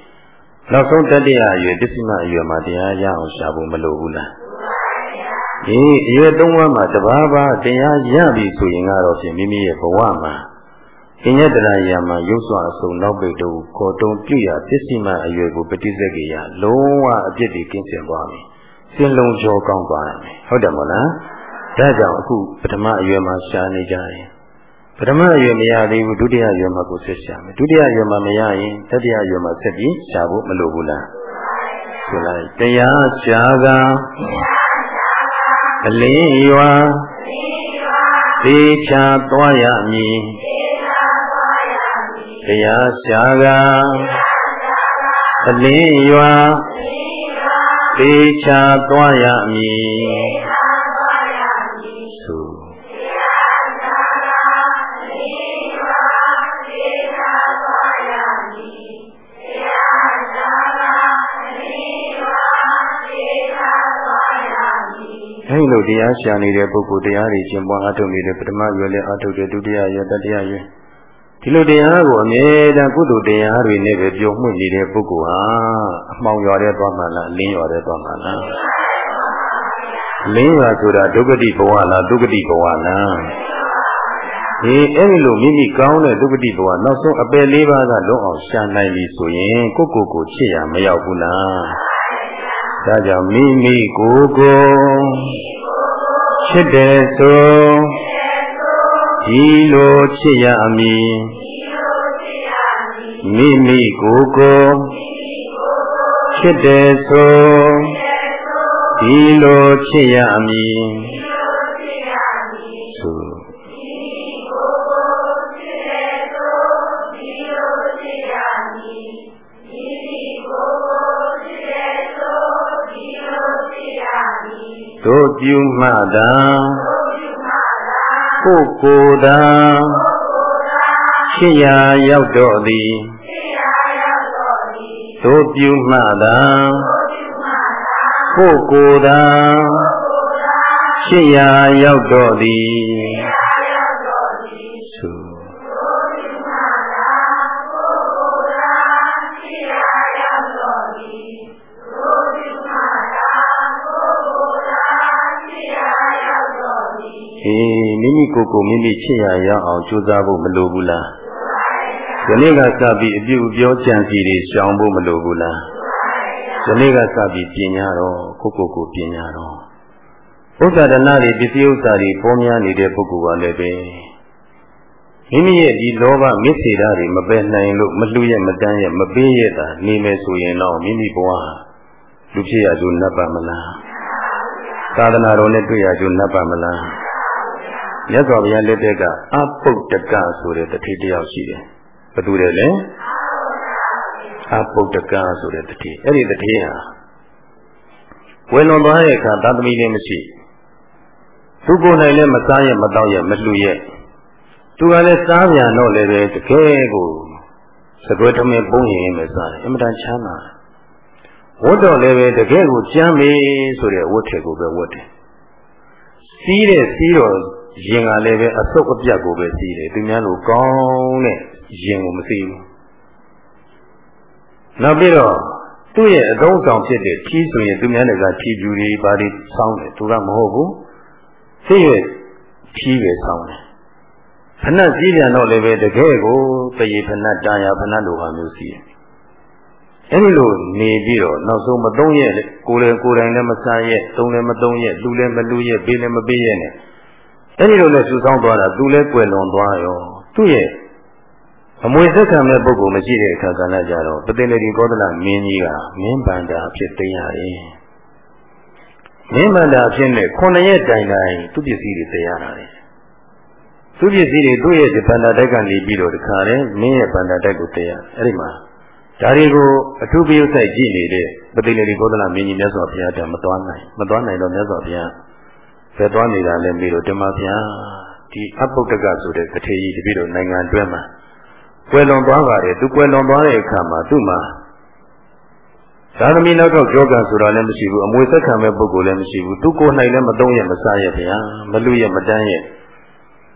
နောက်ဆုံးတတိယအရွယ်ပစ္စည်းမအရွယ်မှာတရားရအောင်ရှာဖို့မလိုဘူးလားဒီအရွယ်သုံးပါးမှာတဘာဘာတရားရပြီဆိုရင်ကတော့ဖြင့်မိမိရဲ့ဘဝမှာအညတရာယာမှာရုပ်စွာအစုံနောက်ပိတ်တို့ခေါ်တုံပြုရပစ္စည်းမအရွယ်ကိုပฏิစက်ကြီးရလုံးဝအပြစ်တွေကင်းစင်သွားပြီစင်လုံးကျော်ကောင်းသွားတယ်ဟုတ်တယ်မို့လား ဒါကြောင့်အခုပထမအရွယ်မှာရှားနေကြတယ်ပထမအရွယ်မရသေးဘူးဒုတိယအရွယ်မှာကိုဆက်ရှာမယ်ဒုတိယအရွယ်မှာမရရင်တတိယအရွယ်မှာဆက်ပြီးရှားဖို့မလိုဘူးလားဆိုလိုက်တရားရှားကအလင်းရွာသေချာသွားရမည်တရားရှားကအလင်းရွာသေချာသွားရမည် အဲဒီလိုတရားရှာနေတဲ့ပုဂ္ဂိုလ်တရားတွေကျင့်ပွားအထုတ်နေတဲ့ပထမရွယ်လည်းအထုတ်တယ်ဒုတိယရွယ်တတိယရွယ်ဒီလိုတရားကိုအမြဲတမ်းကုသိုလ်တရားတွေနဲ့ပဲပြုံးမှုနေတဲ့ပုဂ္ဂိုလ်ဟာအမှောင်ရွာတဲ့သွားမှလားလင်းရွာတဲ့သွားမှလားလင်းရွာဆိုတာဒုက္ခတိဘဝလားဒုက္ခတိဘဝလားဒီအဲ့ဒီလိုမိမိကောင်းတဲ့ဒုက္ခတိဘဝနောက်ဆုံးအပယ်လေးပါးကလုံးအောင်ရှာနိုင်ပြီဆိုရင်ကိုယ့်ကိုယ်ကိုချစ်ရမရောက်ဘူးလားဒါကြောင့်မိမိကိုယ်ကို ချစ်တယ်ဆိုဒီလိုချစ်ရမည်မိမိကိုယ်ကိုချစ်တယ်ဆိုဒီလိုချစ်ရမည် တို့ပြုမှသာကိုယ်ကိုယ်သာရှိရာရောက်တော့သည်တို့ပြုမှသာကိုယ်ကိုယ်သာရှိရာရောက်တော့သည် မိမိကိုယ်ကိုမိမိချစ်ရရအောင်ကြိုးစားဖို့မလိုဘူးလားယနေ့ကစပြီးအပြုအပြောကြံစီတွေရှောင်ဖို့မလိုဘူးလားယနေ့ကစပြီးပညာတော့ကိုယ့်ကိုယ်ကိုပညာတော့ဥစ္စာဒနာတွေပစ္စည်းဥစ္စာတွေပေါ်များနေတဲ့ပုဂ္ဂိုလ်ကလည်းပဲမိမိရဲ့ဒီလောဘမစ္စေတာတွေမပယ်နိုင်လို့မလှူရမတန်းရမပေးရတာနေမယ်ဆိုရင်တော့မိမိဘဝလူဖြစ်ရကြနတ်ပါမလားသာသနာတော်နဲ့တွေ့ရကြနတ်ပါမလား မြတ်စွာဘုရားလက်ထက်ကအပုတ်တကဆိုတဲ့တတိတယောက်ရှိတယ်ဘယ်သူလဲလဲအပုတ်တကဆိုတဲ့တတိအဲ့ဒီတတိဟာဝယ်လွန်သွားတဲ့အခါသာသမီလည်းမရှိသူကိုယ်၌လည်းမစားရမတော့ရမလှူရသူကလည်းစားပြန်တော့လည်းပဲတကယ်ကိုစကွဲထမင်းပုံရင်ပဲစားတယ်အင်မတန်ချမ်းသာဝတ်တော်လည်းပဲတကယ်ကိုကြမ်းပြီဆိုတဲ့ဝတ်ထည်ကိုပဲဝတ်တယ်စီးတဲ့စီးတော် ရင်ကလည်းပဲအဆုတ်အပြတ်ကိုပဲစီးတယ်သူများလိုကောင်းတဲ့ရင်ကိုမစီးဘူးနောက်ပြီးတော့သူ့ရဲ့အသုံးဆောင်ဖြစ်တဲ့ထီးဆိုရင်သူများတွေကထီးပြူတွေဘာတွေဆောင်းတယ်သူကမဟုတ်ဘူးသိရဲ့ထီးပဲဆောင်းတယ်ဖဏစည်းပြန်တော့လည်းပဲတကယ်ကိုတရေဖဏတာယာဖဏလိုဟာမျိုးစီးတယ်အဲဒီလိုနေပြီးတော့နောက်ဆုံးမသုံးရက်ကိုယ်လည်းကိုယ်တိုင်လည်းမစားရက်သုံးလည်းမသုံးရက်လူလည်းမလူရက်ပေးလည်းမပေးရက်နဲ့ အဲဒီလိုနဲ့စုဆောင်းသွားတာသူလည်းကွယ်လွန်သွားရောသူ့ရဲ့အမွေသက်ခံမဲ့ပုဂ္ဂိုလ်မရှိတဲ့အခါကလည်းကြတော့ပတိနေဒီကောသလမင်းကြီးကမင်းဗန္တာဖြစ်သိရတယ်မင်းဗန္တာဖြစ်နဲ့ခုနှစ်ရက်တိုင်တိုင်သူပစ္စည်းတွေသိရတာလေသူပစ္စည်းတွေသူ့ရဲ့ဗန္တာတိုက်ကနေပြီးတော့တခါလေမင်းရဲ့ဗန္တာတိုက်ကိုသိရအဲ့ဒီမှာဒါတွေကိုအထူးပြုဆိုင်ကြည့်နေတဲ့ပတိနေဒီကောသလမင်းကြီးမြတ်စွာဘုရားတမသွားနိုင်မသွားနိုင်တော့မြတ်စွာဘုရား ဘယ်သွားနေတာလဲမေးတော့ဓမ္မဗျာဒီအပုဒ္ဒကဆိုတဲ့တထေကြီးတပည့်တော်နိုင်ငံတွဲမှာကွယ်လွန်သွားပါတယ်သူကွယ်လွန်သွားတဲ့အခါမှာသူ့မှာသာသမီနောက်တော့ကြောကဆိုတာလည်းမရှိဘူးအမွေသက်ခံမဲ့ပုဂ္ဂိုလ်လည်းမရှိဘူးသူကိုယ်၌လည်းမသုံးရမစားရဗျာမလူရမတန်းရ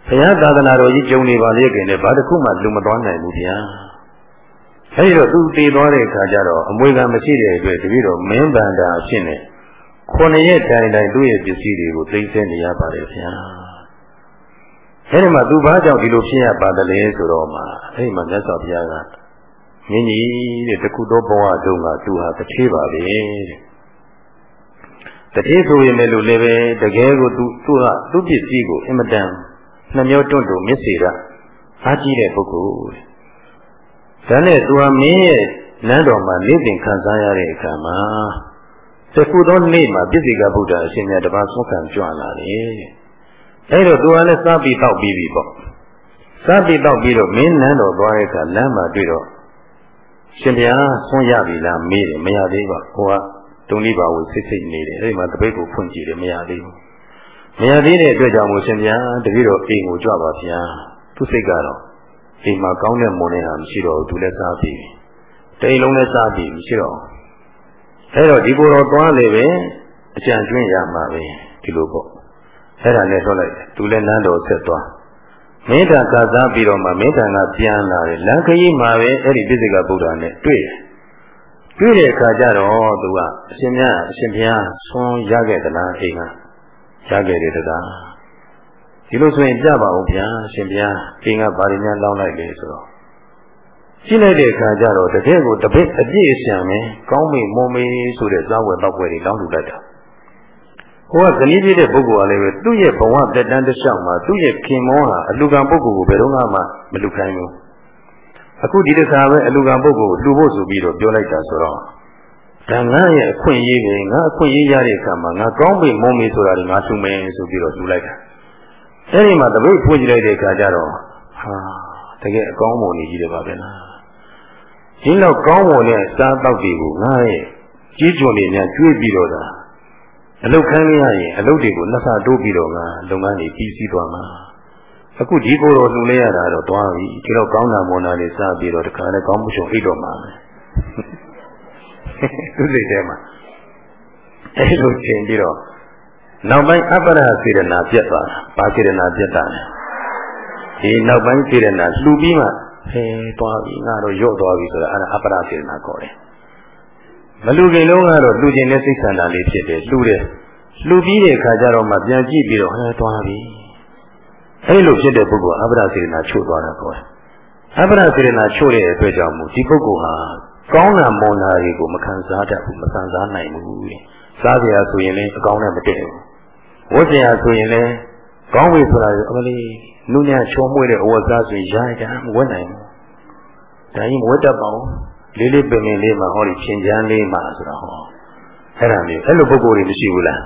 ဘုရားသာသနာတော်ကြီးကျုံနေပါလေခင်လည်းဘာတစ်ခုမှလူမသွားနိုင်ဘူးဗျာအဲဒီတော့သူတည်သွားတဲ့အခါကျတော့အမွေကမရှိတဲ့အတွက်တပည့်တော်မင်းဗန္တာအဖြစ်နဲ့ ခုနှစ်ရက်တိုင်တိုင်သူ့ရဲ့ပစ္စည်းတွေကိုသိသိနေရပါတယ်ဗျာအဲဒီမှာသူဘာကြောင့်ဒီလိုဖြစ်ရပါတယ်လဲဆိုတော့မှအဲဒီမှာမြတ်စွာဘုရားကမြင်းကြီးတဲ့တခုသောဘဝတုန်းကသူဟာတထေးပါပဲတဲ့တထေးဆိုရင်လည်းလို့လည်းပဲတကယ်ကိုသူသူကသူ့ပစ္စည်းကိုအင်မတန်နှမျောတွန့်တူမျက်စေကအားကြီးတဲ့ပုဂ္ဂိုလ်ဒါနဲ့သူဟာမင်းရဲ့နန်းတော်မှာနေတင်ခံစားရတဲ့အခါမှာ တခုသောနေ့မှာပြည့်စုံကဗုဒ္ဓအရှင်မြတ်တပါးဆုံးခံကြွလာတယ်အဲဒါသူကလည်းစားပြီးတောက်ပြီးပြီပေါ့စားပြီးတောက်ပြီးတော့မင်းနန်းတော်သွားတဲ့အခါလမ်းမှာတွေ့တော့ရှင်ဘုရားဆွရပြီလားမေးတယ်မရသေးပါဟိုကဒုံလိပါဝိစိတ်စိတ်နေတယ်အဲဒီမှာတပိတ်ကိုဖွင့်ကြည့်တယ်မရသေးဘူးမရသေးတဲ့အတွက်ကြောင့်မို့ရှင်ဘုရားတပည့်တော်အိမ်ကိုကြွပါဗျာသူစိတ်ကတော့အိမ်မှာကောင်းတဲ့မွန်နေတာမရှိတော့ဘူးသူလည်းစားပြီးတိမ်လုံးလည်းစားပြီးမရှိတော့ အဲတော့ဒီကိုယ်တော်သွားလေပဲအကြံကျွင့်ရမှာပဲဒီလိုပေါ့အဲ့ဒါနဲ့ထွက်လိုက်သူလည်းနန်းတော်ဆက်သွားမင်းတာကစားပြီးတော့မှမင်းတန်ကပြန်လာတယ်လမ်းခရီးမှာပဲအဲ့ဒီပြစ္ဆေကဗုဒ္ဓနဲ့တွေ့တယ်တွေ့တဲ့အခါကျတော့သူကအရှင်မြတ်အရှင်ဘုရားဆွန်ရခဲ့သလားအိမ်ကရခဲ့တယ်တကားဒီလိုဆိုရင်ကြပါဦးဗျာအရှင်ဘုရားအိမ်ကဘာတွေများလောင်းလိုက်လဲဆိုတော့ ကြည့်လိုက်တဲ့အခါကျတော့တကယ်ကိုတပိတ်အပြည့်အစုံပဲကောင်းမေမုံမေဆိုတဲ့ဇာဝယ်တော့ွယ်တွေလောင်းလူလိုက်တာဟိုကဇနီးပြည့်တဲ့ပုဂ္ဂိုလ်ကလည်းပဲသူ့ရဲ့ဘဝတက်တန်းတစ်လျှောက်မှာသူ့ရဲ့ခင်မောဟာအလူကံပုဂ္ဂိုလ်ကိုဘယ်တော့မှမလူခိုင်းဘူးအခုဒီတစ်ခါပဲအလူကံပုဂ္ဂိုလ်ကိုလူဖို့ဆိုပြီးတော့ပြောလိုက်တာဆိုတော့ဒါငါရဲ့အခွင့်အရေးပဲငါအခွင့်အရေးရတဲ့အခါမှာငါကောင်းပြီမုံပြီဆိုတာတွေငါသူမယ်ဆိုပြီးတော့လူလိုက်တာအဲဒီမှာတပိတ်ဖွင့်ကြည့်လိုက်တဲ့အခါကျတော့ဟာ တကယ်အကောင်းမွန်ကြီးတယ်ပါပဲလားဒီလောက်ကောင်းမွန်တဲ့စားတောက်တွေကိုငါရဲ့ကြီးကျွန်းနေများကျွေးပြီးတော့တာအလုတ်ခိုင်းရရင်အလုတ်တွေကိုနှစ်ဆတိုးပြီးတော့ငါလုပ်ငန်းတွေပြီးစီးသွားမှာအခုဒီကိုယ်တော်လှူလဲရတာတော့သွားပြီဒီတော့ကောင်းတာမွန်တာလေးစပြီးတော့တခါနဲ့ကောင်းမှုချုံအိတ်တော့မှာပဲသူစိတ်ထဲမှာအဲလိုချိန်ပြီးတော့နောက်ပိုင်းအပ္ပရစေရနာပြတ်သွားတာပါစေရနာပြတ်တာ ဒီနောက်ပိုင်းစေရနာလှူပြီးမှဟဲသွားပြီငါတော့ရော့သွားပြီဆိုတာအဲ့ဒါအပ္ပရစေရနာခေါ်တယ်မလူခင်လုံးကတော့လူကျင်တဲ့စိတ်ဆန္ဒလေးဖြစ်တယ်လှူတယ်လှူပြီးတဲ့အခါကျတော့မှပြန်ကြည့်ပြီးတော့ဟဲသွားပြီအဲဒီလိုဖြစ်တဲ့ပုဂ္ဂိုလ်အပ္ပဒစေနာချို့သွားတာကောအပ္ပဒစေနာချို့တဲ့အတွက်ကြောင့်မို့ဒီပုဂ္ဂိုလ်ဟာကောင်းတာမွန်တာတွေကိုမခံစားတတ်ဘူးမခံစားနိုင်ဘူးစားကြရဆိုရင်လည်းအကောင်းနဲ့မတည့်ဘူးဝတ်ကြရဆိုရင်လည်းကောင်းပြီဆိုတာအမလေး နုညံ့ချုံမွေ့တဲ့အဝတ်စားဆိုရင်ရရမဝတ်နိုင်ဘူးဒါကြီးမဝတ်တတ်ပါဘူးလေးလေးပင်ပင်လေးမှာဟောဒီဖြင်ချမ်းလေးမှာဆိုတော့ဟောအဲ့ဒါမျိုးအဲ့လိုပုဂ္ဂိုလ်တွေမရှိဘူးလား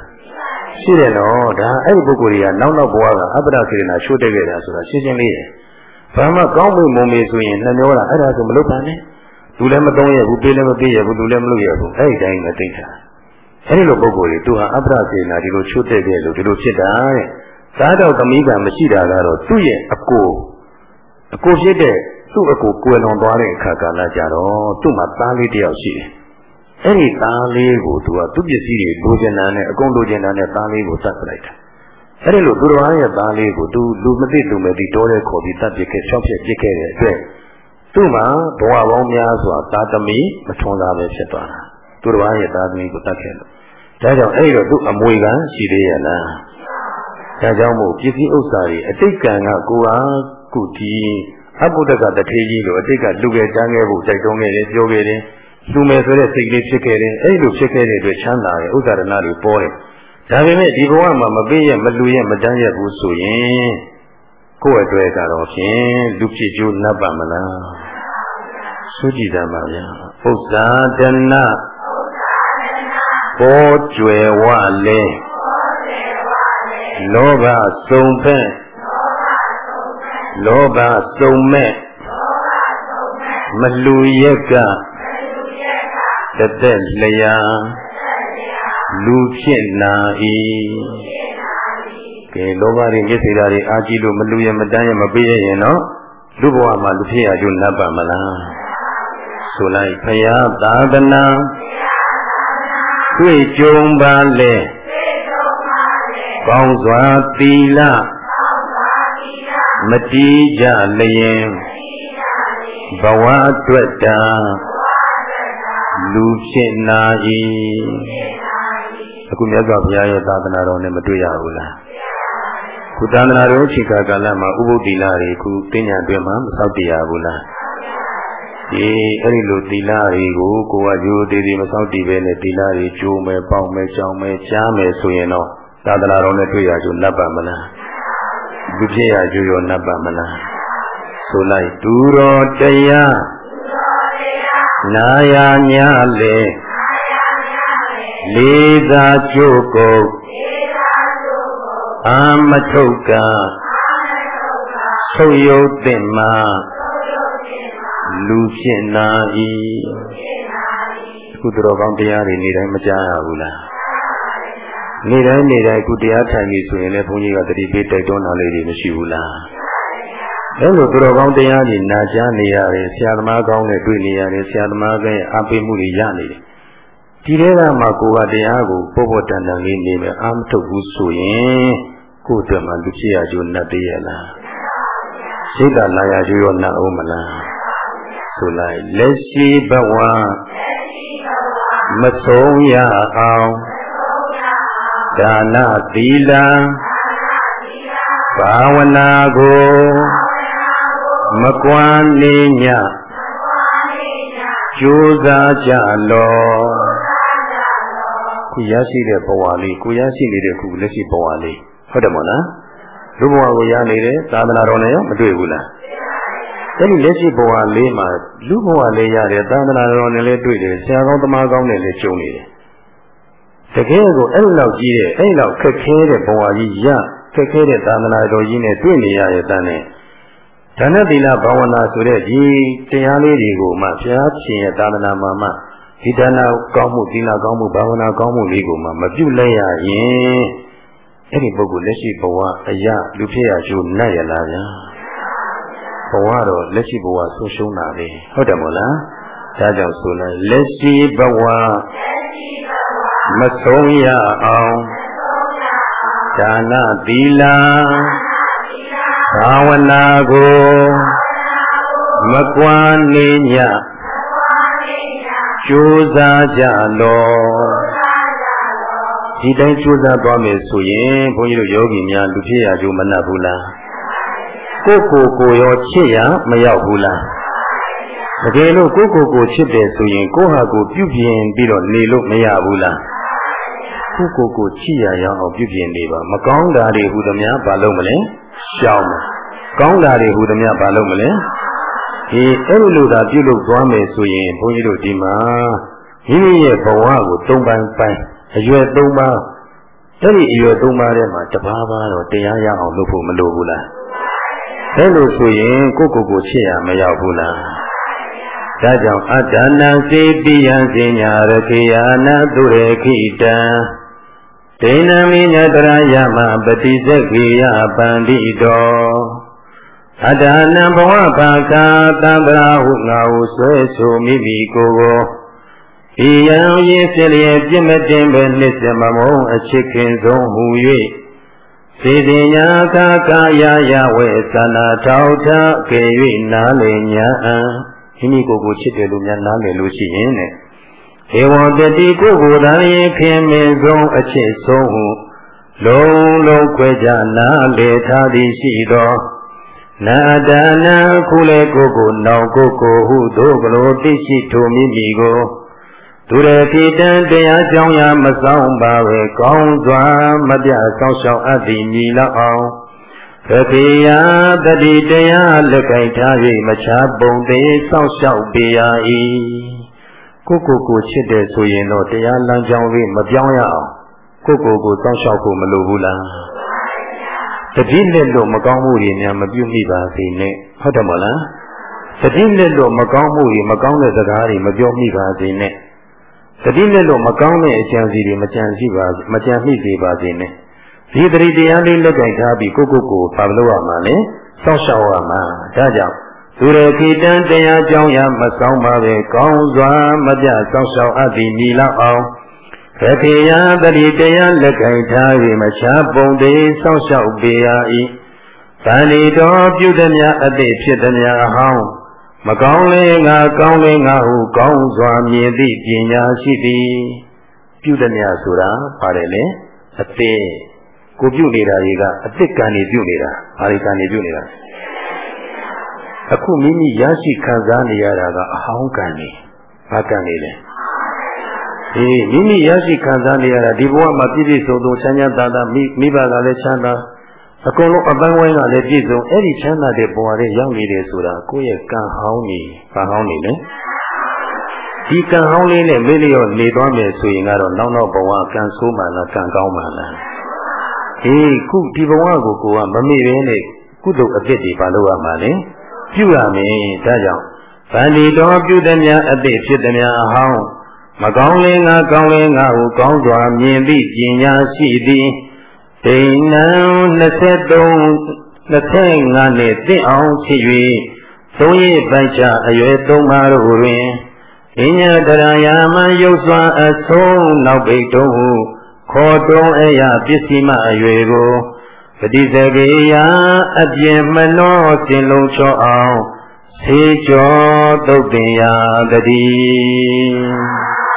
ရှိတယ်နော်ဒါအဲ့ဒီပုဂ္ဂိုလ်တွေကနောက်နောက်ဘဝကအပ္ပဒစေရနာရှိုးတက်ခဲ့တာဆိုတာရှင်းရှင်းလေးတယ်ဘာမှကောင်းမှုမုံမေဆိုရင်နှမျောတာအဲ့ဒါဆိုမလုပ်ပါနဲ့လူလည်းမသုံးရဘူးပေးလည်းမပေးရဘူးလူလည်းမလုပ်ရဘူးအဲ့ဒီတိုင်းမသိတာအဲ့ဒီလိုပုဂ္ဂိုလ်တွေသူဟာအပ္ပဒစေရနာဒီလိုချိုးတက်ခဲ့လို့ဒီလိုဖြစ်တာတဲ့ သားတော်သမီးကမရှိတာကတော့သူ့ရဲ့အကိုအကိုဖြစ်တဲ့သူ့အကိုကွယ်လွန်သွားတဲ့အခါကာလကြတော့သူ့မှာသားလေးတယောက်ရှိတယ်။အဲ့ဒီသားလေးကိုသူကသူ့ပစ္စည်းတွေလိုချင်တာနဲ့အကုန်လိုချင်တာနဲ့သားလေးကိုတတ်ပလိုက်တာ။အဲ့ဒီလိုသူတော်ရဲ့သားလေးကိုသူလူမသိလူမသိတောတဲ့ခေါ်ပြီးတတ်ပစ်ခဲ့ချောက်ဖြစ်ပစ်ခဲ့တဲ့အတွက်သူ့မှာဘဝပေါင်းများစွာသာသမီမထွန်းသားပဲဖြစ်သွားတာသူတော်ဘာရဲ့သားသမီးကိုတတ်ခဲ့လို့ဒါကြောင့်အဲ့တော့သူ့အမွေကရှိသေးရလား ဒါကြောင့်မို့ပစ္စည်းဥစ္စာတွေအတိတ်ကံကကိုယ်ဟာကုတီအဘုဒ္ဓကတထေကြီးလိုအတိတ်ကလူငယ်တန်းခဲ့ဖို့စိုက်တုံးခဲ့တယ်ပြောခဲ့တယ်လူမယ်ဆိုတဲ့စိတ်ကလေးဖြစ်ခဲ့တယ်အဲ့လိုဖြစ်ခဲ့တဲ့အတွက်ချမ်းသာတယ်ဥစ္စာရဏတွေပေါ်တယ်ဒါပေမဲ့ဒီဘဝမှာမပေးရမလူရမတန်းရဘူးဆိုရင်ကိုယ့်အတွက်ကတော့ဖြင့်လူဖြစ်ကျိုးနပ်ပါမလားဆိုကြည့်တယ်ပါဗျာဥစ္စာတဏပေါ်ကျွယ်ဝလဲ လောဘစုံဖက်လောဘစုံမဲ့မလူရက်ကတသက်လျာလူဖြစ်နာ၏ကဲလောဘတွေမျက်စိဓာတ်တွေအာကြည့်လို့မလူရမတန်းရမပေးရရင်တော့လူဘဝမှာလူဖြစ်ရကျိုးနပ်ပါမလားဆိုလိုက်ဖရာသာသနာတွေ့ကြုံပါလေ ကောင်းစွာသီလမတိကြလျင်ဘဝအတွက်တာလူဖြစ်နာ၏အခုမြတ်စွာဘုရားရဲ့သာသနာတော်နဲ့မတွေ့ရဘူးလားခုသာသနာတော်ချိန်ကာလမှာဥပုသ္တိလတွေခုသိညာတွင်မှာမဆောက်တည်ရဘူးလားဒီအဲ့ဒီလိုသီလတွေကိုကိုကရိုးသေးသေးမဆောက်တည်ပဲနဲ့သီလတွေကျိုးမယ်ပေါက်မယ်ကြောင်မယ်ကြားမယ်ဆိုရင်တော့ သာသနာတော်နဲ့တွေ့ရကြနတ်ပါမလားလူဖြစ်ရကြရောနတ်ပါမလားဆိုလိုက်သူတော်တရားနာယညာလေလေးသာကျိုးကုန်အာမထုတ်ကဆုတ်ယုတ်တင်မှာလူဖြစ်နာ၏အခုတော်ကောင်းတရားတွေနေတိုင်းမကြားရဘူးလား နေတိုင်းနေတိုင်းခုတရားထိုင်ပြီဆိုရင်လည်းဘုန်းကြီးကတတိပေးတိုက်တွန်းတာလေးတွေမရှိဘူးလားအဲလိုသူတော်ကောင်းတရားတွေနာကြားနေရတယ်ဆရာသမားကောင်းနဲ့တွေ့နေရတယ်ဆရာသမားကရဲ့အားပေးမှုတွေရနေတယ်ဒီထဲကမှကိုယ်ကတရားကိုပို့ဖို့တန်တန်လေးနေမယ်အာမထုတ်ဘူးဆိုရင်ကိုယ်အတွက်မှလူဖြစ်ရကြိုးနှက်သေးရလားစိတ်ကလာရကြိုးရောနှက်အောင်မလားဆိုလိုက်လက်ရှိဘဝမဆုံးရအောင် ဒါနသီလဘာဝနာကိုမကွမ်းနေညကြိုးစားကြလောခုရရှိတဲ့ဘဝလေးကိုရရှိနေတဲ့ခုလက်ရှိဘဝလေးဟုတ်တယ်မို့လားလူဘဝကိုရနေတဲ့သာသနာတော်နဲ့ရောမတွေ့ဘူးလားအဲ့ဒီလက်ရှိဘဝလေးမှာလူဘဝလေးရတယ်သာသနာတော်နဲ့လည်းတွေ့တယ်ဆရာကောင်းသမားကောင်းနဲ့လည်းကြုံနေတယ် တကယ်ကိုအဲ့လောက်ကြီးတဲ့အဲ့လောက်ခက်ခဲတဲ့ဘဝကြီးရခက်ခဲတဲ့သာသနာတော်ကြီးနဲ့တွေ့နေရတဲ့တန်းနဲ့ဒါနသီလဘာဝနာဆိုတဲ့ဒီတရားလေးတွေကိုမှဘုရားရှင်ရဲ့သာသနာမှာမှဒီဒါနကောင်းမှုသီလကောင်းမှုဘာဝနာကောင်းမှုလေးကိုမှမပြုတ်လဲရရင်အဲ့ဒီပုဂ္ဂိုလ်လက်ရှိဘဝအရာလူဖြစ်ရချိုးနတ်ရလားဗျာဘဝတော့လက်ရှိဘဝဆုံးရှုံးတာလေဟုတ်တယ်မို့လားဒါကြောင့်ဆိုလိုက်လက်ရှိဘဝ မဆုံးရအောင်ဒါနသီလဘာဝနာကိုမကွမ်းနေညကြိုးစားကြလောဒီတိုင်းကြိုးစားသွားမယ်ဆိုရင်ဘုန်းကြီးတို့ယောဂီများလူဖြစ်ရကြိုးမနှက်ဘူးလားကိုယ်ကိုယ်ကိုရောချစ်ရမရောက်ဘူးလားတကယ်လို့ကိုယ့်ကိုယ်ကိုချစ်တယ်ဆိုရင်ကိုယ့်ဟာကိုပြုပြင်ပြီးတော့နေလို့မရဘူးလား ကိုယ့်ကိုယ်ကိုချစ်ရရအောင်ပြုပြင်နေပါမကောင်းတာတွေဟူသမျှဘာလို့မလဲရှောင်မယ်ကောင်းတာတွေဟူသမျှဘာလို့မလဲဒီအဲ့လိုသာပြုလုပ်သွားမယ်ဆိုရင်ဘုန်းကြီးတို့ဒီမှာမိမိရဲ့ဘဝကိုသုံးပိုင်းပိုင်းအရွယ်သုံးပါးအဲ့ဒီအရွယ်သုံးပါးထဲမှာတပါးပါတော့တရားရအောင်လုပ်ဖို့မလိုဘူးလားအဲ့လိုဆိုရင်ကိုယ့်ကိုယ်ကိုချစ်ရမရောက်ဘူးလားဒါကြောင့်အတ္တနာစေတိယံစဉ္ညာရခေယာနာသူရေခိတံ ဒိဏမိညတရာယမပတိစက္ခိယပန္တိတောအတ္တနာဘဝဘာကာတံပရာဟုငါဟုဆွဲဆိုမိမိကိုယ်ကိုဤယံရင်စလျက်ပြစ်မတင်ပဲနှစ်စမမုံအချစ်ခင်ဆုံးဟူ၍စေတင်ညာခါကာယယဝေသနာထောက်ထကေ၍နားလေညာအံမိမိကိုယ်ကိုချစ်တယ်လို့များနားလည်လို့ရှိရင်တဲ့ဒ ဧဝံတတိကိုယ်ကိုယ်သာရင်ခင်မင်းဆုံးအချစ်ဆုံးဟုလုံးလုံးခွဲကြနာလေထားသည်ရှိသောနာတနာခုလေကိုကိုနောင်ကိုကိုဟုသို့ကလေးသိရှိထိုမိမိကိုသူရတိတံတရားကြောင်းရာမဆောင်ပါပဲကောင်းစွာမပြဆောင်းရှောက်အပ်သည်မြည်လောက်အောင်သတိယတတိတရားလက်ကိုက်ထား၍မချပုံသေးဆောင်းရှောက်ပေရ၏ ကိုကိုကိုချစ်တယ်ဆိုရင်တော့တရားလမ်းကြောင်းလေးမပြောင်းရအောင်ကိုကိုကိုဆောင်းရှောက်ဖို့မလိုဘူးလားတတိလက်လို့မကောင်းမှုတွေများမပြုမိပါစေနဲ့ဟုတ်တယ်မလားတတိလက်လို့မကောင်းမှုတွေမကောင်းတဲ့စကားတွေမပြောမိပါစေနဲ့တတိလက်လို့မကောင်းတဲ့အကြံစီတွေမကြံစီပါမကြံမိစေပါစေနဲ့ဒီတတိတရားလေးလက်ကင်ထားပြီးကိုကိုကိုဘာလို့ရမှာလဲစောင့်ရှောက်ရမှာဒါကြောင့် သူရခိတံတရားကြောင်းရမဆောင်ပါပဲကောင်းစွာမပြစောင့်ရှောက်အပ်သည်မြည်လောက်အောင်သတိယတတိတရားလက်ကင်ထား၍မချပုံသေးစောင့်ရှောက်ပေရ၏ဗန္ဒီတော်ပြုသည်များအတိဖြစ်သည်များအဟောင်းမကောင်းလေငါကောင်းလေငါဟုကောင်းစွာမြင်သည့်ပညာရှိသည်ပြုသည်များဆိုတာပါတယ်လေအတိကိုပြုနေတာတွေကအတိတ်ကံနေပြုနေတာဘာတွေကံနေပြုနေတာ အခုမိမိရရှိခံစားနေရတာကအဟောင်းကံနေဘာကံနေလဲအေးမိမိရရှိခံစားနေရတာဒီဘဝမှာပြည့်ပြည့်စုံစုံချမ်းချမ်းသာသာမိမိဘကလည်းချမ်းသာအကုန်လုံးအပန်းဝိုင်းကလည်းပြည့်စုံအဲ့ဒီချမ်းသာတဲ့ဘဝတွေရောက်နေတယ်ဆိုတာကိုယ့်ရဲ့ကံဟောင်းနေဘာဟောင်းနေလဲဒီကံဟောင်းလေးနဲ့မေ့လျော့နေသွားမယ်ဆိုရင်ကတော့နောက်နောက်ဘဝကံဆိုးမှလားကံကောင်းမှလားအေးခုဒီဘဝကိုကိုကမမေ့ဘဲနဲ့ကုသိုလ်အသစ်တွေဘာလို့ရမှာလဲ ပြုရမယ်ဒါကြောင့်ဗန္ဒီတော်ပြုသည်များအသစ်ဖြစ်သည်များအဟောင်းမကောင်းလေငါကောင်းလေငါဟုကောင်းစွာမြင်သည့်ပညာရှိသည်ဒိဏံ23 25နှစ်သိအောင်ဖြစ်၍သုံးရပိုက်ချအရွယ်သုံးပါတို့တွင်အညတရာယာမရုပ်စွာအဆုံးနောက်ပိတ်တို့ဟုခေါ်တွန်းအရာပစ္စည်းမအရွယ်ကို ပฏิစကေယအပြင်မနှောစင်လုံးချောအောင်သေကျော်သုတ်တင်ရာတည်း